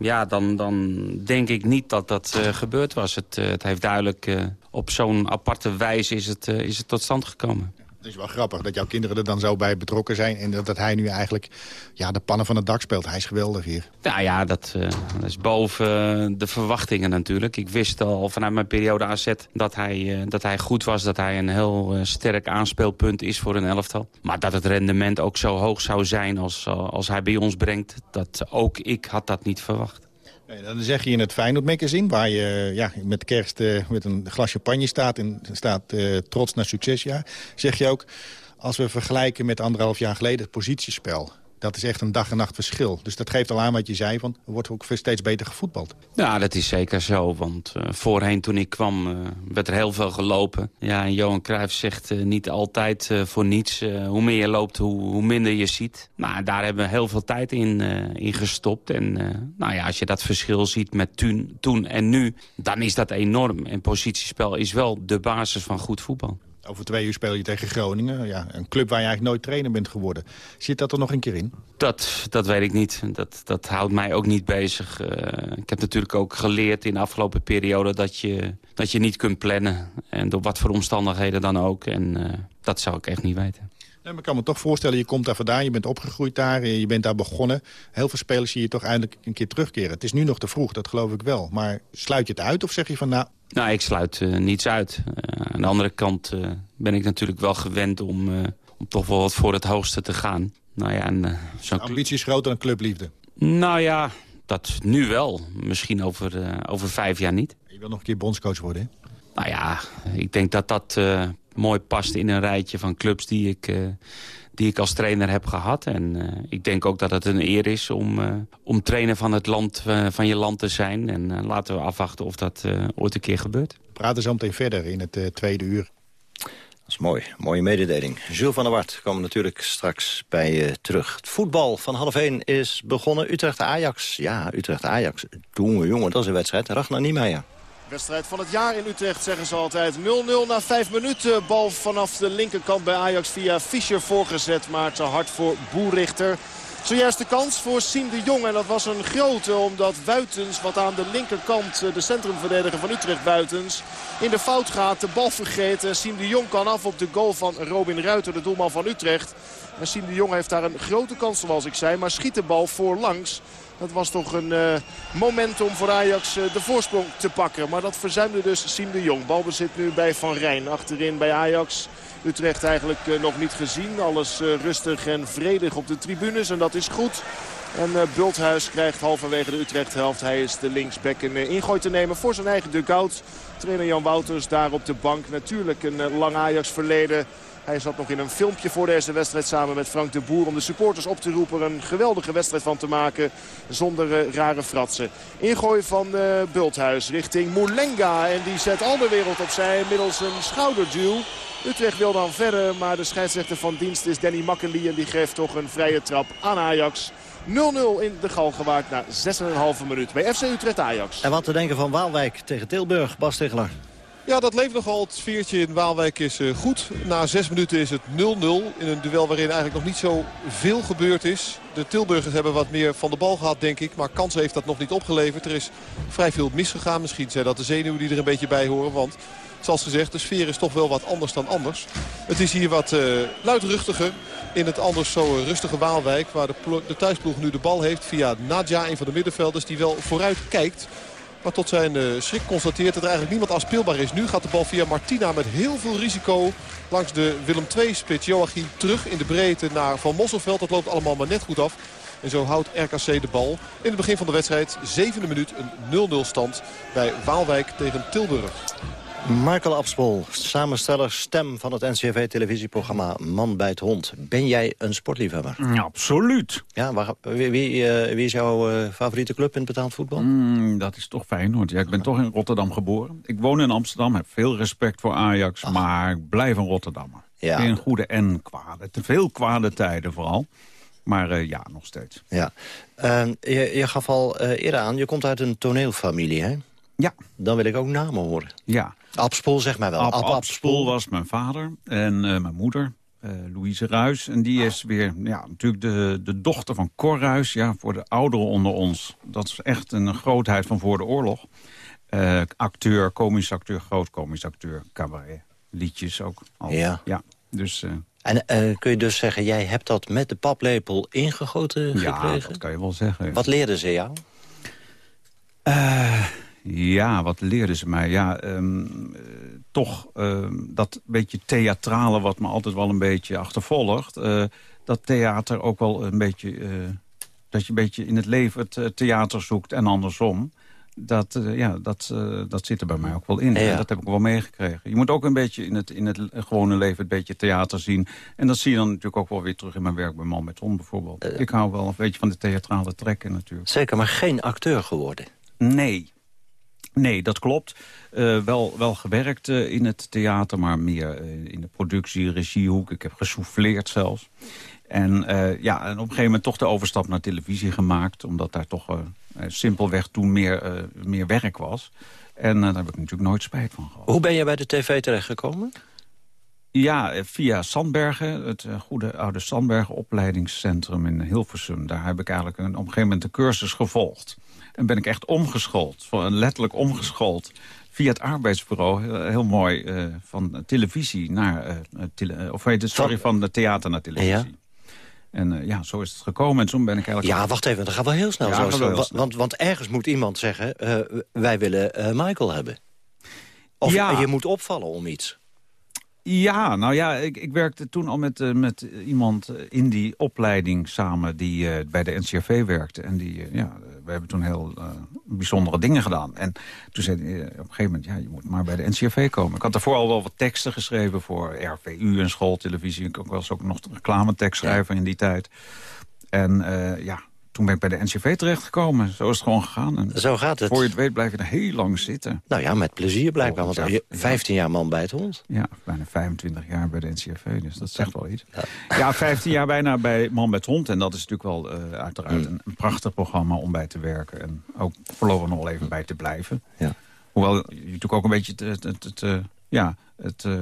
ja, dan, dan denk ik niet dat dat uh, gebeurd was. Het, uh, het heeft duidelijk, uh, op zo'n aparte wijze is het, is het tot stand gekomen. Het is wel grappig dat jouw kinderen er dan zo bij betrokken zijn... en dat, dat hij nu eigenlijk ja, de pannen van het dak speelt. Hij is geweldig hier. Nou ja, dat, dat is boven de verwachtingen natuurlijk. Ik wist al vanuit mijn periode AZ dat hij, uh, dat hij goed was. Dat hij een heel sterk aanspeelpunt is voor een elftal. Maar dat het rendement ook zo hoog zou zijn als, als hij bij ons brengt... dat ook ik had dat niet verwacht. Dan zeg je in het Feyenoord magazine, waar je ja, met kerst uh, met een glas champagne staat... en staat uh, trots naar succesjaar, zeg je ook... als we vergelijken met anderhalf jaar geleden het positiespel... Dat is echt een dag en nacht verschil. Dus dat geeft al aan wat je zei, van er wordt ook steeds beter gevoetbald. Ja, dat is zeker zo. Want uh, voorheen toen ik kwam uh, werd er heel veel gelopen. Ja, en Johan Cruijff zegt uh, niet altijd voor niets. hoe meer je loopt, hoe, hoe, minder je ziet. Nou, daar hebben we heel veel tijd in, in gestopt. En nou ja, als je dat verschil ziet met toen, toen en nu, dan is dat enorm. En positiespel is wel de basis van goed voetbal. Over twee uur speel je tegen Groningen. Ja, een club waar je eigenlijk nooit trainer bent geworden. Zit dat er nog een keer in? Dat, dat weet ik niet. Dat, dat houdt mij ook niet bezig. Uh, ik heb natuurlijk ook geleerd in de afgelopen periode... dat je, dat je niet kunt plannen. En door wat voor omstandigheden dan ook. En uh, dat zou ik echt niet weten. Nee, maar ik kan me toch voorstellen, je komt daar vandaan, je bent opgegroeid daar, je bent daar begonnen. Heel veel spelers zie je toch eindelijk een keer terugkeren. Het is nu nog te vroeg, dat geloof ik wel. Maar sluit je het uit of zeg je van nou, nou, ik sluit uh, niets uit. Uh, aan de andere kant uh, ben ik natuurlijk wel gewend om, om toch wel wat voor het hoogste te gaan. Nou ja, en, de ambitie is groter dan clubliefde? Nou ja, dat nu wel. Misschien over, over vijf jaar niet. Je wil nog een keer bondscoach worden, hè? Nou ja, ik denk dat dat mooi past in een rijtje van clubs die ik die ik als trainer heb gehad. En uh, ik denk ook dat het een eer is om, uh, om trainer van, het land, uh, van je land te zijn. En laten we afwachten of dat ooit een keer gebeurt. We praten zo meteen verder in het tweede uur. Dat is mooi, mooie mededeling. Jules van der Wart komen natuurlijk straks bij je terug. Het voetbal van half 1 is begonnen. Utrecht-Ajax. Ja, Utrecht-Ajax. Jongen, jongen, dat is een wedstrijd. Ragnar Niemeyer. Wedstrijd van het jaar in Utrecht zeggen ze altijd. 0-0 na 5 minuten. Bal vanaf de linkerkant bij Ajax via Fischer voorgezet. Maar te hard voor Boerichter. Zojuist de kans voor Siem de Jong. En dat was een grote omdat Wuitens, wat aan de linkerkant de centrumverdediger van Utrecht Buitens, in de fout gaat. De bal vergeten. Siem de Jong kan af op de goal van Robin Ruiter, de doelman van Utrecht. En Siem de Jong heeft daar een grote kans zoals ik zei. Maar schiet de bal voorlangs. Dat was toch een uh, moment om voor Ajax uh, de voorsprong te pakken. Maar dat verzuimde dus Siem de Jong. Balbezit nu bij Van Rijn. Achterin bij Ajax. Utrecht eigenlijk uh, nog niet gezien. Alles rustig en vredig op de tribunes. En dat is goed. En Bulthuis krijgt halverwege de Utrecht-helft. Hij is de linksback uh, ingooi te nemen voor zijn eigen dugout. Trainer Jan Wouters daar op de bank. Natuurlijk een lang Ajax-verleden. Hij zat nog in een filmpje voor deze wedstrijd samen met Frank de Boer... om de supporters op te roepen een geweldige wedstrijd van te maken zonder uh, rare fratsen. Ingooi van uh, Bulthuis richting Moulenga. En die zet al de wereld opzij middels een schouderduw. Utrecht wil dan verder, maar de scheidsrechter van dienst is Danny Makkeli... en die geeft toch een vrije trap aan Ajax. 0-0 in de Galgenwaard na 6,5 minuut bij FC Utrecht Ajax. En wat te denken van Waalwijk tegen Tilburg, Bas Tegeler? Ja, dat leeft nogal. Het sfeertje in Waalwijk is uh, goed. Na zes minuten is het 0-0 in een duel waarin eigenlijk nog niet zo veel gebeurd is. De Tilburgers hebben wat meer van de bal gehad, denk ik. Maar Kans heeft dat nog niet opgeleverd. Er is vrij veel misgegaan. Misschien zijn dat de zenuwen die er een beetje bij horen. Want, zoals gezegd, de sfeer is toch wel wat anders dan anders. Het is hier wat uh, luidruchtiger in het anders zo rustige Waalwijk. Waar de, de thuisploeg nu de bal heeft via Nadja, een van de middenvelders. Die wel vooruit kijkt. Maar tot zijn uh, schrik constateert dat er eigenlijk niemand afspeelbaar is. Nu gaat de bal via Martina met heel veel risico langs de Willem II-spits Joachim terug in de breedte naar Van Mosselveld. Dat loopt allemaal maar net goed af. En zo houdt RKC de bal. In het begin van de wedstrijd, zevende minuut, een 0-0 stand bij Waalwijk tegen Tilburg. Michael Abspol, samensteller, stem van het NCRV-televisieprogramma Man bij het Hond. Ben jij een sportliefhebber? absoluut. Ja, waar, wie, wie, eh, wie is jouw eh, favoriete club in het betaald voetbal? Mm, dat is toch Feyenoord. Ja, ik ben toch in Rotterdam geboren. Ik woon in Amsterdam, heb veel respect voor Ajax, maar ik blijf een Rotterdammer. Ja. In goede en kwade. Te veel kwade tijden vooral. Maar eh, ja, nog steeds. Ja. Eh, je, je gaf al eerder aan, je komt uit een toneelfamilie, hè? Ja. Dan wil ik ook namen horen. Ja. Abspol, zeg maar wel. Ab, Ab- Ab Abspol. Spoel was mijn vader en eh, mijn moeder, eh, Louise Ruis. En die is weer ja, natuurlijk de, de dochter van Cor Ruis. Ja, voor de ouderen onder ons. Dat is echt een grootheid van voor de oorlog. Eh, acteur, komisch acteur, groot komisch acteur, cabaret. Liedjes ook. al. Ja. ja. Dus eh, En eh, kun je dus zeggen, jij hebt dat met de paplepel ingegoten ja, gekregen? dat kan je wel zeggen. Wat leerden ze jou? Eh, ja, wat leerden ze mij? Ja, ehm, eh, toch ehm, dat beetje theatrale wat me altijd wel een beetje achtervolgt. eh, dat theater ook wel een beetje... eh, dat je een beetje in het leven het theater zoekt en andersom. Dat, ja, dat, dat zit er bij mij ook wel in. Ja. Dat heb ik wel meegekregen. Je moet ook een beetje in het, in het gewone leven het beetje theater zien. En dat zie je dan natuurlijk ook wel weer terug in mijn werk bij Man met Hond bijvoorbeeld. Ik hou wel een beetje van de theatrale trekken natuurlijk. Zeker, maar geen acteur geworden. Nee. Nee, dat klopt. Eh, wel, wel gewerkt eh, in het theater, maar meer eh, in de productie, regiehoek. Ik heb gesouffleerd zelfs. En, ja, en op een gegeven moment toch de overstap naar televisie gemaakt. Omdat daar toch simpelweg toen meer, meer werk was. En daar heb ik natuurlijk nooit spijt van gehad. Hoe ben je bij de tv terechtgekomen? Ja, via Sandbergen, het goede oude Sandbergen opleidingscentrum in Hilversum. Daar heb ik eigenlijk een, op een gegeven moment de cursus gevolgd. En ben ik echt omgeschoold, letterlijk omgeschoold. Via het arbeidsbureau, heel, heel mooi, eh, van televisie naar... eh, tele- eh, of heet het, sorry, van de theater naar televisie. Ja. En ja, zo is het gekomen. En toen ben ik eigenlijk... Ja, wacht even, dat gaat wel heel snel. Ja, zo wel heel snel. Want, want ergens moet iemand zeggen, wij willen Michael hebben. Of Ja. je moet opvallen om iets. Ja, nou ja, ik, ik werkte toen al met, eh, met iemand eh, in die opleiding samen... die eh, bij de NCRV werkte. En die, ja, we hebben toen heel bijzondere dingen gedaan. En toen zei hij op een gegeven moment... ja, je moet maar bij de NCRV komen. Ik had daarvoor al wel wat teksten geschreven voor RVU en schooltelevisie. Ik was ook nog reclametekstschrijver in die tijd. En ja, toen ben ik bij de NCRV terechtgekomen. Zo is het gewoon gegaan. En Zo gaat het. Voor je het weet blijf je er heel lang zitten. Nou ja, met plezier blijkbaar. Want je ja. 15 jaar man bij het hond. Ja, bijna 25 jaar bij de NCRV, dus dat zegt wel iets. Ja, 15 jaar bijna bij Man met Hond. En dat is natuurlijk wel eh, uiteraard een, een prachtig programma om bij te werken. En ook voorlopig nog wel even bij te blijven. Ja. Hoewel je natuurlijk ook een beetje het... het, het, eh, ja, het... eh,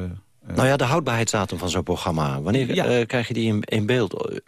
Nou ja, de houdbaarheidsdatum van zo'n programma. Wanneer Ja. krijg je die in, in beeld?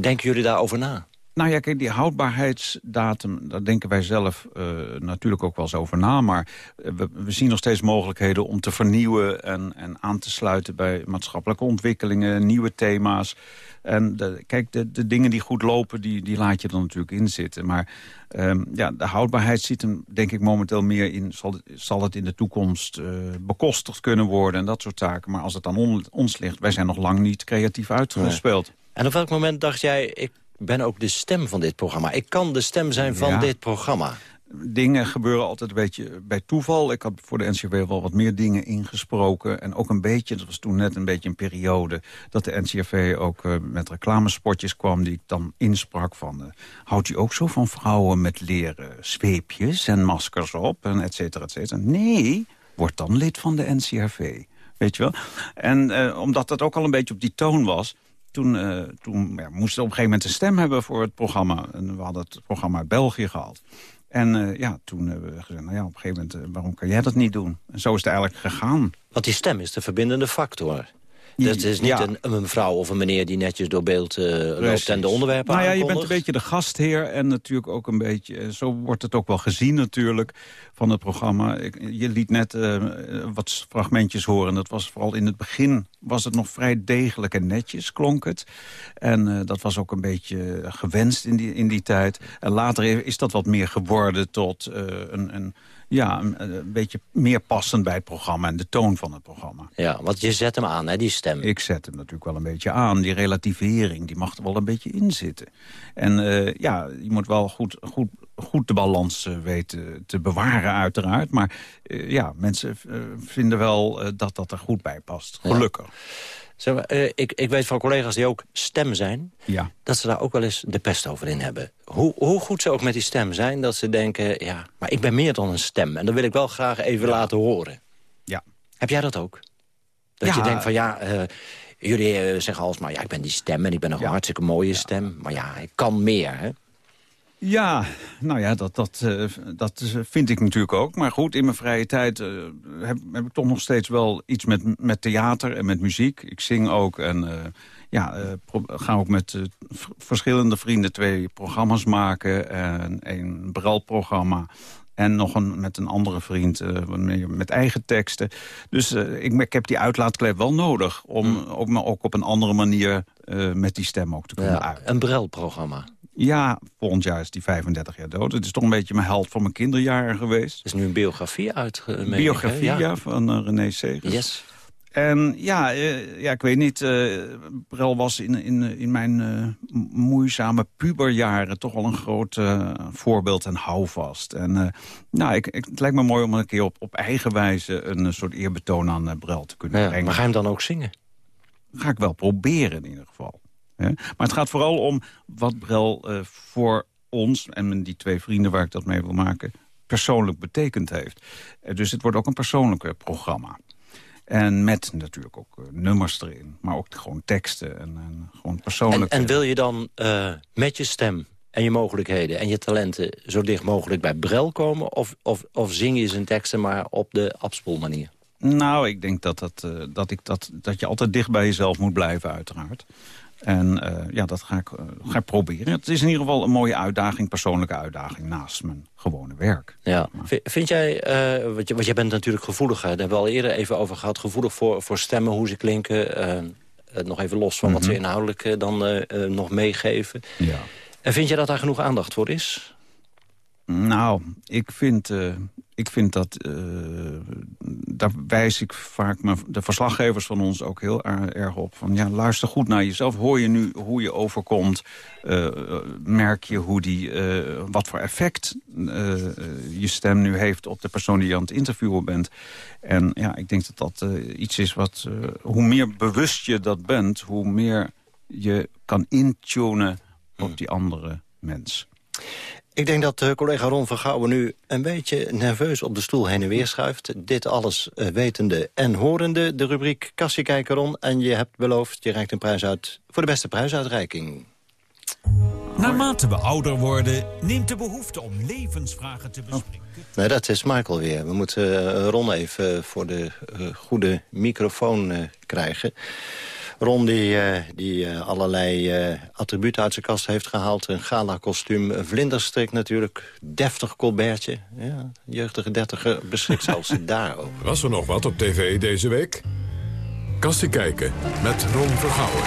Denken jullie daarover na? Nou ja, kijk, die houdbaarheidsdatum, daar denken wij zelf eh, natuurlijk ook wel eens over na. Maar eh, we, we zien nog steeds mogelijkheden om te vernieuwen en, en aan te sluiten bij maatschappelijke ontwikkelingen, nieuwe thema's. En de, kijk, de, de dingen die goed lopen, die, die laat je er natuurlijk in zitten. Maar ehm, ja, de houdbaarheid zit hem denk ik momenteel meer in... zal, het- zal het in de toekomst eh, bekostigd kunnen worden en dat soort zaken. Maar als het aan on- ons ligt, wij zijn nog lang niet creatief uitgespeeld. En op welk moment dacht jij, ik ben ook de stem van dit programma. Ik kan de stem zijn van Ja. dit programma. dingen gebeuren altijd een beetje bij toeval. Ik had voor de NCRV wel wat meer dingen ingesproken. En ook een beetje, dat was toen net een beetje een periode... dat de NCRV ook eh, met reclamespotjes kwam... die ik dan insprak van... eh, houdt u ook zo van vrouwen met leren zweepjes en maskers op... en et cetera, et cetera? Nee, word dan lid van de NCRV. Weet je wel? En eh, omdat dat ook al een beetje op die toon was... Toen, eh, toen ja, we moesten op een gegeven moment een stem hebben voor het programma. En we hadden het programma uit België gehaald. En eh, ja, toen hebben we gezegd, nou ja, op een gegeven moment, eh, waarom kan jij dat niet doen? En zo is het eigenlijk gegaan. Want die stem is de verbindende factor. Het is niet Ja. een, een mevrouw of een meneer die netjes door beeld eh, loopt en de onderwerpen Nou ja, je bent een beetje de gastheer en natuurlijk ook een beetje... eh, Zo wordt het ook wel gezien natuurlijk van het programma. Ik, je liet net eh, wat fragmentjes horen. Dat was vooral in het begin was het nog vrij degelijk en netjes, klonk het. En dat was ook een beetje gewenst in die, in die tijd. En later is dat wat meer geworden tot een... een ja, een, een beetje meer passend bij het programma en de toon van het programma. Ja, want je zet hem aan, hè, die stem. Ik zet hem natuurlijk wel een beetje aan. Die relativering, die mag er wel een beetje in zitten. En eh, ja, je moet wel goed, goed goed de balans weet te bewaren uiteraard. Maar ja, mensen vinden wel dat dat er goed bij past. Gelukkig. Zeg maar, ik, ik weet van collega's die ook stem zijn... Ja. dat ze daar ook wel eens de pest over in hebben. Hoe, hoe goed ze ook met die stem zijn, dat ze denken... ja, maar ik ben meer dan een stem. En dat wil ik wel graag even laten horen. Ja. Heb jij dat ook? Dat je denkt van ja, jullie uh, zeggen alsmaar... ja, ik ben die stem en ik ben een hartstikke mooie stem. Maar ja, ik kan meer, hè? Ja, nou ja, dat, dat, uh, dat vind ik natuurlijk ook. Maar goed, in mijn vrije tijd uh, heb, heb, ik toch nog steeds wel iets met, met theater en met muziek. Ik zing ook en uh, ja, ga ook met verschillende vrienden twee programma's maken. En een brelprogramma en nog een, met een andere vriend met eigen teksten. Dus ik, ik, heb die uitlaatklep wel nodig. Om mm. ook, ook op een andere manier met die stem ook te kunnen ja, uit. Een brelprogramma. Ja, volgend jaar is die 35 jaar dood. Het is toch een beetje mijn held van mijn kinderjaren geweest. Er is nu een biografie uit. biografie, ja. van uh, René Segers. Yes. En ja, uh, ja, ik weet niet, uh, Brel was in, in, in mijn uh, moeizame puberjaren toch wel een groot voorbeeld en houvast. En nou, ik, ik, het lijkt me mooi om een keer op, op eigen wijze een soort eerbetoon aan Brel te kunnen ja, brengen. Maar ga je hem dan ook zingen? Ga ik wel proberen in ieder geval. Maar het gaat vooral om wat Brel uh, voor ons... en die twee vrienden waar ik dat mee wil maken... persoonlijk betekend heeft. Uh, dus het wordt ook een persoonlijk programma. En met natuurlijk ook uh, nummers erin. Maar ook gewoon teksten en, en gewoon persoonlijk... En, en, wil je dan met je stem en je mogelijkheden en je talenten... zo dicht mogelijk bij Brel komen? Of, of, of zing je zijn teksten maar op de afspoelmanier? Nou, ik denk dat, dat, dat, ik dat, dat je altijd dicht bij jezelf moet blijven, uiteraard. En uh, ja, dat ga ik, uh, ga ik proberen. Het is in ieder geval een mooie uitdaging, persoonlijke uitdaging... naast mijn gewone werk. Ja. Vind jij, uh, want, jij bent natuurlijk gevoelig, daar hebben we al eerder even over gehad... gevoelig voor, voor stemmen, hoe ze klinken... nog even los van wat ze mhm. inhoudelijk dan nog meegeven. Ja. En vind jij dat daar genoeg aandacht voor is? Nou, ik vind, uh, ik vind dat... Uh, daar wijs ik vaak de verslaggevers van ons ook heel erg op. Van ja, luister goed naar jezelf. Hoor je nu hoe je overkomt? Uh, merk je hoe die, wat voor effect je stem nu heeft... op de persoon die je aan het interviewen bent? En ja, ik denk dat dat iets is wat... hoe meer bewust je dat bent... hoe meer je kan intunen op mm. die andere mens. Ik denk dat uh, collega Ron van Gouwen nu een beetje nerveus op de stoel heen en weer schuift. Dit alles uh, wetende en horende. De rubriek Kassie kijken Ron. En je hebt beloofd, je reikt een prijs uit voor de beste prijsuitreiking. Naarmate we ouder worden, neemt de behoefte om levensvragen te bespreken. Nee, dat is Michael weer. We moeten uh, Ron even voor de goede microfoon krijgen. Ron die, uh, die uh, allerlei uh, attributen uit zijn kast heeft gehaald. Een gala-kostuum, een vlinderstrik natuurlijk. Deftig colbertje. Ja, jeugdige dertiger beschikt zelfs *laughs* daarover. Was er nog wat op tv deze week? Kassie kijken met Ron Vergouwen.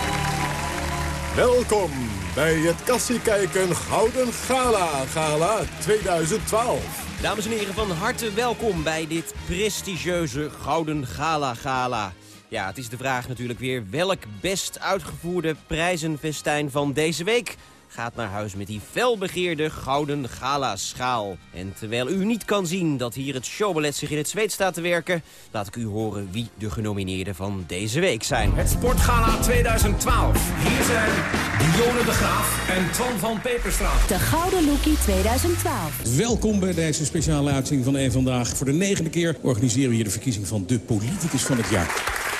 Welkom bij het Kassie kijken Gouden Gala. Gala 2012. Dames en heren, van harte welkom bij dit prestigieuze Gouden Gala Gala. Ja, het is de vraag natuurlijk weer welk best uitgevoerde prijzenfestijn van deze week gaat naar huis met die felbegeerde gouden gala-schaal. En terwijl u niet kan zien dat hier het showballet zich in het zweet staat te werken... laat ik u horen wie de genomineerden van deze week zijn. Het Sportgala 2012. Hier zijn Dionne de Graaf en Twan van Peperstraat. De Gouden Lookie 2012. Welkom bij deze speciale uitzending van Eén Vandaag. Voor de negende keer organiseren we hier de verkiezing van de politicus van het jaar.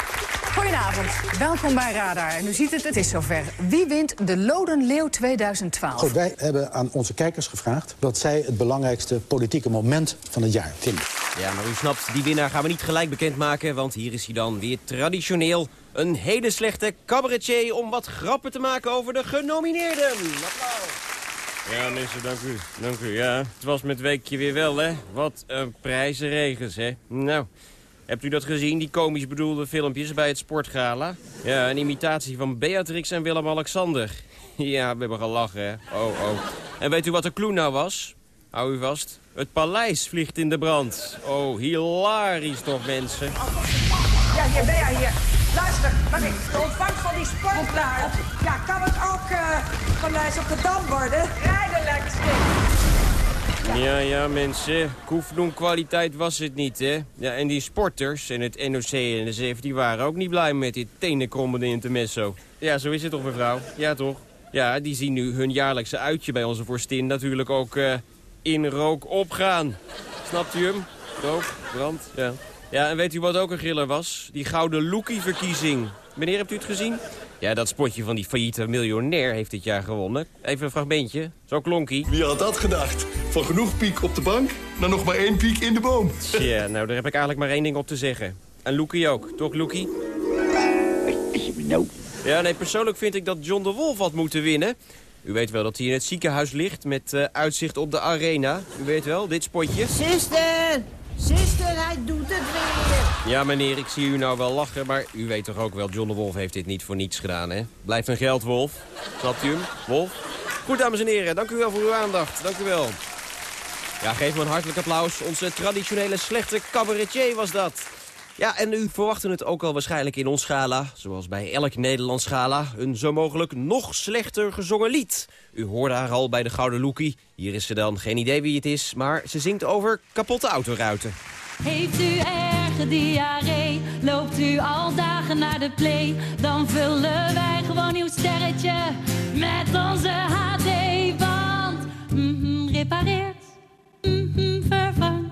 Goedenavond, welkom bij Radar. En u ziet het, het is zover. Wie wint de Loden Leeuw 2012? Goed, wij hebben aan onze kijkers gevraagd... wat zij het belangrijkste politieke moment van het jaar vinden. Ja, maar u snapt, die winnaar gaan we niet gelijk bekendmaken... want hier is hij dan weer traditioneel. Een hele slechte cabaretier om wat grappen te maken over de genomineerden. Applaus. Ja, mensen, dank u. Dank u. Ja, het was met weekje weer wel, hè. Wat een prijzenregens, hè. Nou... Hebt u dat gezien, die komisch bedoelde filmpjes bij het sportgala? Ja, een imitatie van Beatrix en Willem-Alexander. *laughs* Ja, we hebben gelachen, hè. Oh, oh. En weet u wat de clue nou was? Hou u vast. Het paleis vliegt in de brand. Oh, hilarisch toch, mensen. Ja, hier ben jij hier. Luister, maar ik, de ontvangst van die sportlaar. Ja, kan het ook uh, paleis op de Dam worden? Rijden lekker. Ja, ja, mensen. Koefnoem-kwaliteit was het niet, hè? Ja, en die sporters en het NOC en de ZEF, die waren ook niet blij met dit tenenkrommende intermezzo. Ja, zo is het toch, mevrouw? Ja, toch? Ja, die zien nu hun jaarlijkse uitje bij onze vorstin natuurlijk ook uh, in rook opgaan. Snapt u hem? Rook, brand, ja. Ja, en weet u wat ook een griller was? Die gouden Loekie-verkiezing. Meneer, hebt u het gezien? Ja, dat spotje van die failliete miljonair heeft dit jaar gewonnen. Even een fragmentje. Zo klonkie. Wie had dat gedacht? Van genoeg piek op de bank, naar nog maar één piek in de boom. Ja, nou, daar heb ik eigenlijk maar één ding op te zeggen. En Loekie ook, toch Loekie? Ja, nee, persoonlijk vind ik dat John de Wolf had moeten winnen. U weet wel dat hij in het ziekenhuis ligt met uh, uitzicht op de arena. U weet wel, dit spotje. Sister! Sister, hij doet het weer. Ja, meneer, ik zie u nou wel lachen, maar u weet toch ook wel... John de Wolf heeft dit niet voor niets gedaan, hè? Blijft een geldwolf. Snapt u hem, Wolf? Goed, dames en heren, dank u wel voor uw aandacht. Dank u wel. Ja, geef me een hartelijk applaus. Onze traditionele slechte cabaretier was dat. Ja, en u verwachten het ook al waarschijnlijk in ons schala, zoals bij elk Nederlands schala, een zo mogelijk nog slechter gezongen lied. U hoorde haar al bij de Gouden Loekie. Hier is ze dan, geen idee wie het is, maar ze zingt over kapotte autoruiten. Heeft u erge diarree, loopt u al dagen naar de play, dan vullen wij gewoon uw sterretje met onze HD, want mm -hmm, repareert, mm -hmm, vervangt.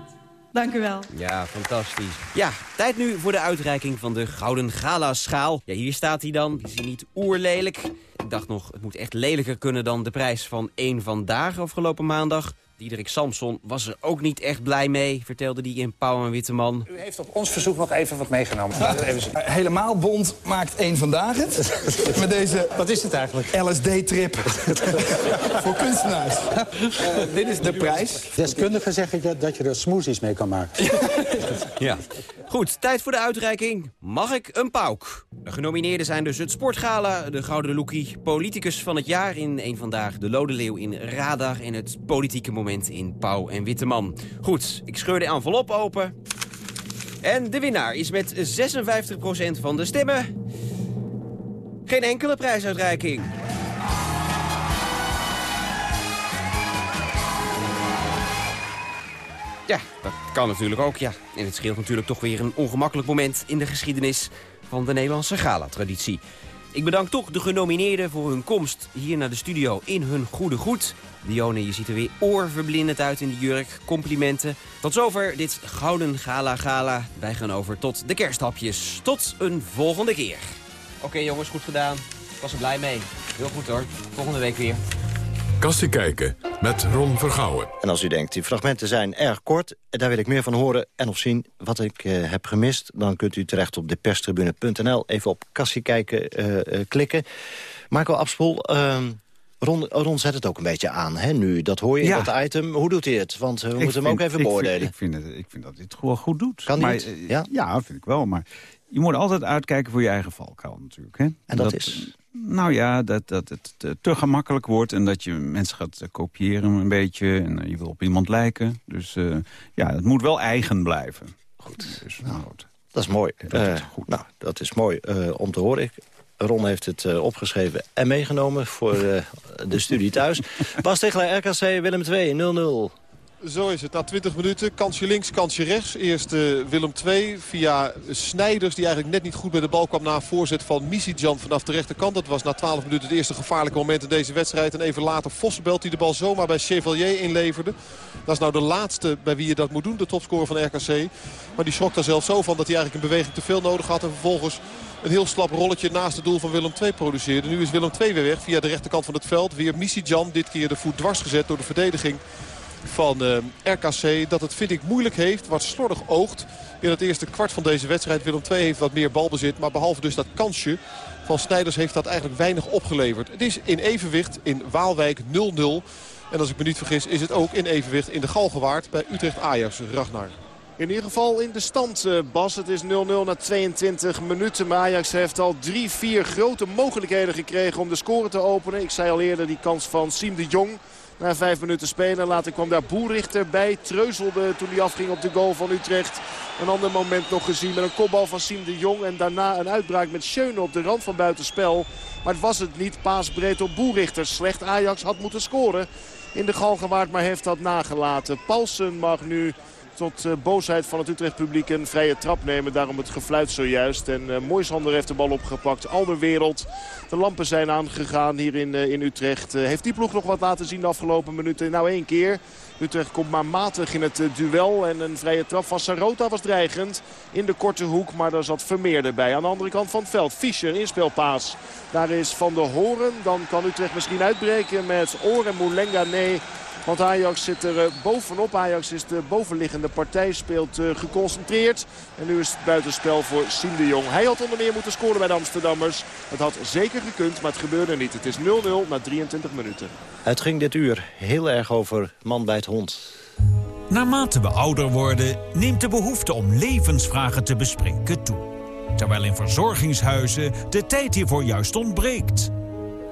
Dank u wel. Ja, fantastisch. Ja, tijd nu voor de uitreiking van de Gouden Gala-schaal. Ja, hier staat hij dan. Is hij niet oerlelijk? Ik dacht nog, het moet echt lelijker kunnen dan de prijs van één vandaag afgelopen maandag. Diederik Samson was er ook niet echt blij mee, vertelde hij in Pauw en Witteman. U heeft op ons verzoek nog even wat meegenomen. Even Helemaal bond maakt één vandaag het. *laughs* Met deze... Wat is het eigenlijk? LSD-trip. *laughs* Voor kunstenaars. Uh, dit is de prijs. Deskundigen zeggen dat je er smoothies mee kan maken. ja. *laughs* Goed, tijd voor de uitreiking. Mag ik een pauk? De genomineerden zijn dus het Sportgala, de Gouden Loekie... politicus van het jaar in een vandaag, de Lode Leeuw in Radar... en het politieke moment in Pauw en Witteman. Goed, ik scheur de envelop open. En de winnaar is met 56% van de stemmen... geen enkele prijsuitreiking. Ja, dat kan natuurlijk ook, ja. En het scheelt natuurlijk toch weer een ongemakkelijk moment... in de geschiedenis van de Nederlandse gala-traditie. Ik bedank toch de genomineerden voor hun komst hier naar de studio in hun goede goed. Dione, je ziet er weer oorverblindend uit in die jurk. Complimenten. Tot zover dit Gouden Gala Gala. Wij gaan over tot de kersthapjes. Tot een volgende keer. Oké jongens, goed gedaan. Ik was er blij mee. Heel goed hoor. Volgende week weer. Kassie kijken met Ron Vergouwen. En als u denkt, die fragmenten zijn erg kort... daar wil ik meer van horen en of zien wat ik uh, heb gemist... dan kunt u terecht op deperstribune.nl. Even op Kassie kijken uh, uh, klikken. Marco Abspoel, ehm, Ron, Ron zet het ook een beetje aan, hè, nu. Dat hoor je in dat item. Hoe doet hij het? Want we Ik moeten hem ook even ik beoordelen. Vind, ik, vind het, ik vind dat hij het gewoon goed doet. Kan hij maar, eh, Ja? ja, vind ik wel. Maar je moet altijd uitkijken voor je eigen valkuil natuurlijk. Hè? En dat is? Nou ja, dat, dat het te, te gemakkelijk wordt en dat je mensen gaat eh, kopiëren een beetje. En eh, je wil op iemand lijken. Dus eh, ja, het moet wel eigen blijven. Goed. Dus, nou, goed. Dat is mooi. Dat is Eh, Nou, dat is mooi eh, om te horen. Ik, Ron heeft het eh, opgeschreven en meegenomen voor eh, de studie thuis. *laughs* Bas Tegelaar, RKC Willem 2, 0-0. Zo is het. Na 20 minuten, kansje links, kansje rechts. Eerst eh, Willem II via Snijders, die eigenlijk net niet goed bij de bal kwam... na een voorzet van Misijan vanaf de rechterkant. Dat was na 12 minuten het eerste gevaarlijke moment in deze wedstrijd. En even later Vossenbelt die de bal zomaar bij Chevalier inleverde. Dat is nou de laatste bij wie je dat moet doen, de topscorer van RKC. Maar die schrok daar zelf zo van dat hij eigenlijk een beweging te veel nodig had. En vervolgens een heel slap rolletje naast het doel van Willem II produceerde. Nu is Willem II weer weg via de rechterkant van het veld. Weer Misijan, dit keer de voet dwars gezet door de verdediging van eh, RKC. Dat het, vind ik, moeilijk heeft. Wat slordig oogt in het eerste kwart van deze wedstrijd. Willem II heeft wat meer balbezit. Maar behalve dus dat kansje van Snijders heeft dat eigenlijk weinig opgeleverd. Het is in evenwicht in Waalwijk 0-0. En als ik me niet vergis is het ook in evenwicht in de Galgenwaard bij Utrecht-Ajax. Ragnar. In ieder geval in de stand, eh, Bas. Het is 0-0 na 22 minuten. Maar Ajax heeft al drie, vier grote mogelijkheden gekregen om de score te openen. Ik zei al eerder die kans van Siem de Jong. Na vijf minuten spelen. Later kwam daar Boerichter bij. Treuzelde toen hij afging op de goal van Utrecht. Een ander moment nog gezien met een kopbal van Siem de Jong. En daarna een uitbraak met Schöne op de rand van buitenspel. Maar het was het niet. Paas breed op Boerichter. Slecht Ajax had moeten scoren. in de Galgenwaard. Maar heeft dat nagelaten. Paulsen mag nu tot uh, boosheid van het Utrecht publiek een vrije trap nemen. Daarom het gefluit zojuist. En uh, Moisander heeft de bal opgepakt. Alderwereld. De lampen zijn aangegaan hier in, uh, in Utrecht. heeft die ploeg nog wat laten zien de afgelopen minuten? Nou één keer. Utrecht komt maar matig in het duel. En een vrije trap van Sarota was dreigend in de korte hoek. Maar daar zat Vermeer erbij. Aan de andere kant van het veld. Fischer, inspelpaas. Daar is Van der Horen. Dan kan Utrecht misschien uitbreken met Oor en Moulenga. Nee, want Ajax zit er uh, bovenop. Ajax is de bovenliggende partij, speelt uh, geconcentreerd. En nu is het buitenspel voor Siem de Jong. Hij had onder meer moeten scoren bij de Amsterdammers. Het had zeker gekund, maar het gebeurde niet. Het is 0-0 na 23 minuten. Het ging dit uur heel erg over man bij het hond. Naarmate we ouder worden, neemt de behoefte om levensvragen te bespreken toe. Terwijl in verzorgingshuizen de tijd hiervoor juist ontbreekt.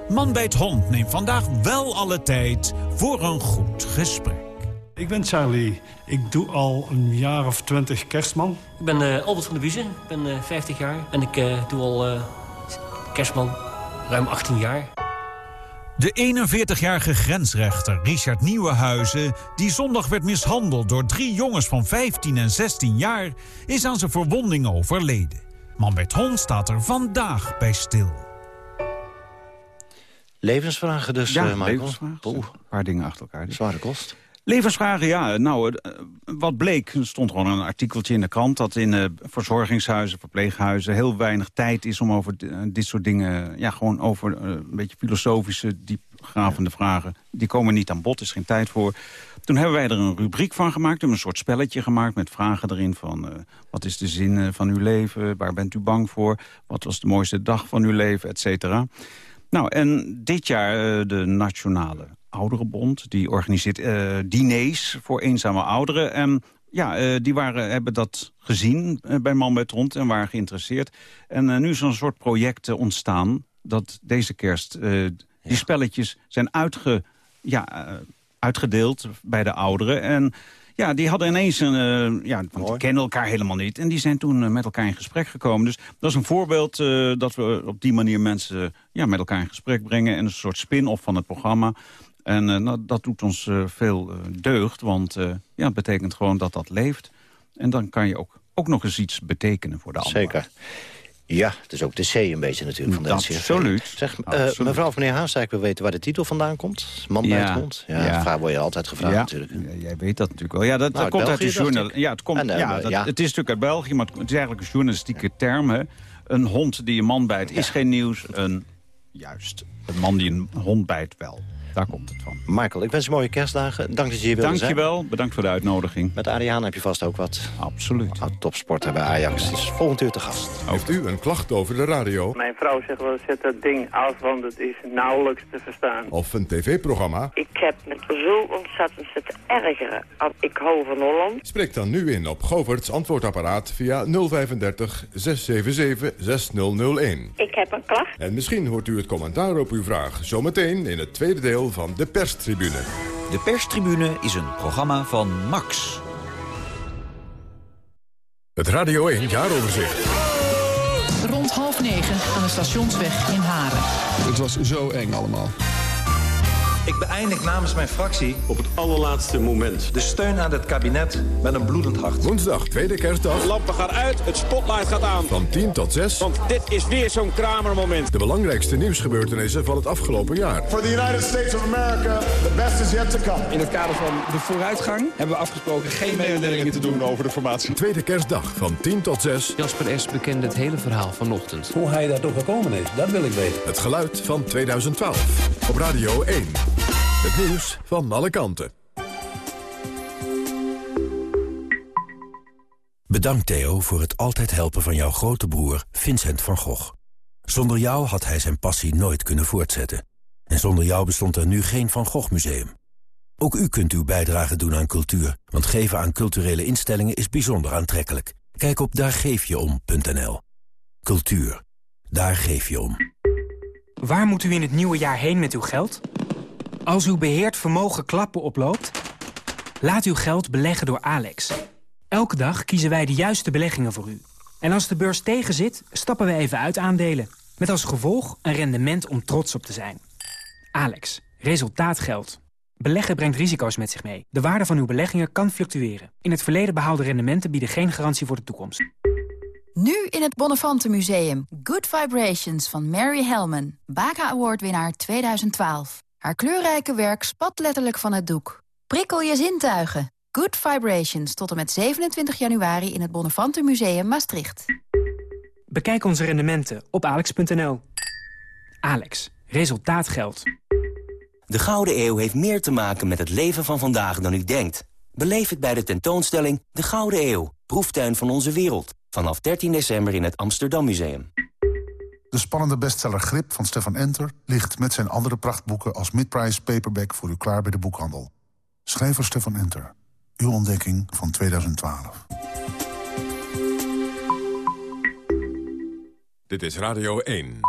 Man bij het hond neemt vandaag wel alle tijd voor een goed gesprek. Ik ben Charlie. Ik doe al een jaar of twintig kerstman. Ik ben uh, Albert van der Biezen. Ik ben uh, 50 jaar. En ik uh, doe al uh, kerstman ruim 18 jaar. De 41-jarige grensrechter Richard Nieuwenhuizen... die zondag werd mishandeld door drie jongens van 15 en 16 jaar... is aan zijn verwondingen overleden. Man bij het hond staat er vandaag bij stil. Levensvragen dus, ja, uh, Michael. levensvragen. Een paar dingen achter elkaar. Zware kost. Levensvragen, ja. Nou, uh, wat bleek, er stond gewoon een artikeltje in de krant... dat in uh, verzorgingshuizen, verpleeghuizen heel weinig tijd is... om over dit soort dingen, ja, gewoon over een beetje filosofische, diepgravende vragen... die komen niet aan bod, er is geen tijd voor. Toen hebben wij er een rubriek van gemaakt, een soort spelletje gemaakt... met vragen erin van, wat is de zin van uw leven, waar bent u bang voor... wat was de mooiste dag van uw leven, et cetera... Nou, en dit jaar uh, de Nationale Ouderenbond... die organiseert uh, diners voor eenzame ouderen. En ja, uh, die waren, hebben dat gezien bij Man het Hond en waren geïnteresseerd. En nu is er een soort project ontstaan... dat deze kerst die spelletjes zijn uitge, ja, uitgedeeld bij de ouderen... En ja, die hadden ineens een... Uh, ja, want die kennen elkaar helemaal niet. En die zijn toen uh, met elkaar in gesprek gekomen. Dus dat is een voorbeeld uh, dat we op die manier mensen ja, met elkaar in gesprek brengen. En een soort spin-off van het programma. En nou, dat doet ons veel deugd. Want ja, het betekent gewoon dat dat leeft. En dan kan je ook, ook nog eens iets betekenen voor de ander. Zeker. Ja, het is ook de C een beetje natuurlijk van de Absoluut. Zeg, uh, Absoluut. mevrouw of meneer Haas, ik wil weten waar de titel vandaan komt. Man bij Ja. het hond. Ja, Ja. ja. vraag word je altijd gevraagd Ja. natuurlijk. Ja, jij weet dat natuurlijk wel. Ja, dat, Nou, dat komt uit de journal. Ja, het, komt, En, eh, ja, dat, ja. het is natuurlijk uit België, maar het is eigenlijk een journalistieke term. Hè. Een hond die een man bijt is geen nieuws. Een, juist, een man die een hond bijt wel. Daar komt het van. Michael, ik wens je mooie kerstdagen. Dank dat je hier wilde Dank zijn. je wel. Bedankt voor de uitnodiging. Met Ariane heb je vast ook wat. Absoluut. Oud-topsporter bij Ajax. Dus volgend uur te gast. Heeft u een klacht over de radio Mijn vrouw zegt wel, zet dat ding af, want het is nauwelijks te verstaan. of een tv-programma? Ik heb me zo ontzettend zitten ergeren. aan Ik hou van Holland. Spreek dan nu in op Govert's antwoordapparaat via 035 677 6001. Ik heb een klacht. En misschien hoort u het commentaar op uw vraag zometeen in het tweede deel van de perstribune. De perstribune is een programma van Max. Het Radio 1 jaaroverzicht. Rond half negen aan de stationsweg in Haren. Het was zo eng allemaal. Ik beëindig namens mijn fractie op het allerlaatste moment de steun aan het kabinet met een bloedend hart. Woensdag, tweede kerstdag. De lampen gaan uit, het spotlight gaat aan. Van 10 tot 6. Want dit is weer zo'n kramermoment. De belangrijkste nieuwsgebeurtenissen van het afgelopen jaar. For the United States of America, the best is yet to come. In het kader van de vooruitgang hebben we afgesproken geen mededelingen te doen over de formatie. Tweede kerstdag van 10 tot 6. Jasper S. bekende het hele verhaal vanochtend. Hoe hij daar toch gekomen is, dat wil ik weten. Het geluid van 2012. Op Radio 1. Nieuws van alle kanten. Bedankt Theo voor het altijd helpen van jouw grote broer Vincent van Gogh. Zonder jou had hij zijn passie nooit kunnen voortzetten. En zonder jou bestond er nu geen Van Gogh Museum. Ook u kunt uw bijdrage doen aan cultuur, want geven aan culturele instellingen is bijzonder aantrekkelijk. Kijk op daargeefjeom.nl. Cultuur. Daar geef je om. Waar moet u in het nieuwe jaar heen met uw geld? Als uw beheerd vermogen klappen oploopt? Laat uw geld beleggen door Alex. Elke dag kiezen wij de juiste beleggingen voor u. En als de beurs tegenzit, stappen we even uit aandelen. Met als gevolg een rendement om trots op te zijn. Alex, resultaat geldt. Beleggen brengt risico's met zich mee. De waarde van uw beleggingen kan fluctueren. In het verleden behaalde rendementen bieden geen garantie voor de toekomst. Nu in het Bonnefante Museum. Good Vibrations van Mary Hellman. Baca Award winnaar 2012. Haar kleurrijke werk spat letterlijk van het doek. Prikkel je zintuigen. Good Vibrations tot en met 27 januari in het Bonnefante Museum Maastricht. Bekijk onze rendementen op alex.nl. Alex, resultaat geldt. De Gouden Eeuw heeft meer te maken met het leven van vandaag dan u denkt. Beleef het bij de tentoonstelling De Gouden Eeuw, proeftuin van onze wereld. Vanaf 13 december in het Amsterdam Museum. De spannende bestseller Grip van Stefan Enter ligt met zijn andere prachtboeken als midprice paperback voor u klaar bij de boekhandel. Schrijver Stefan Enter. Uw ontdekking van 2012. Dit is Radio 1.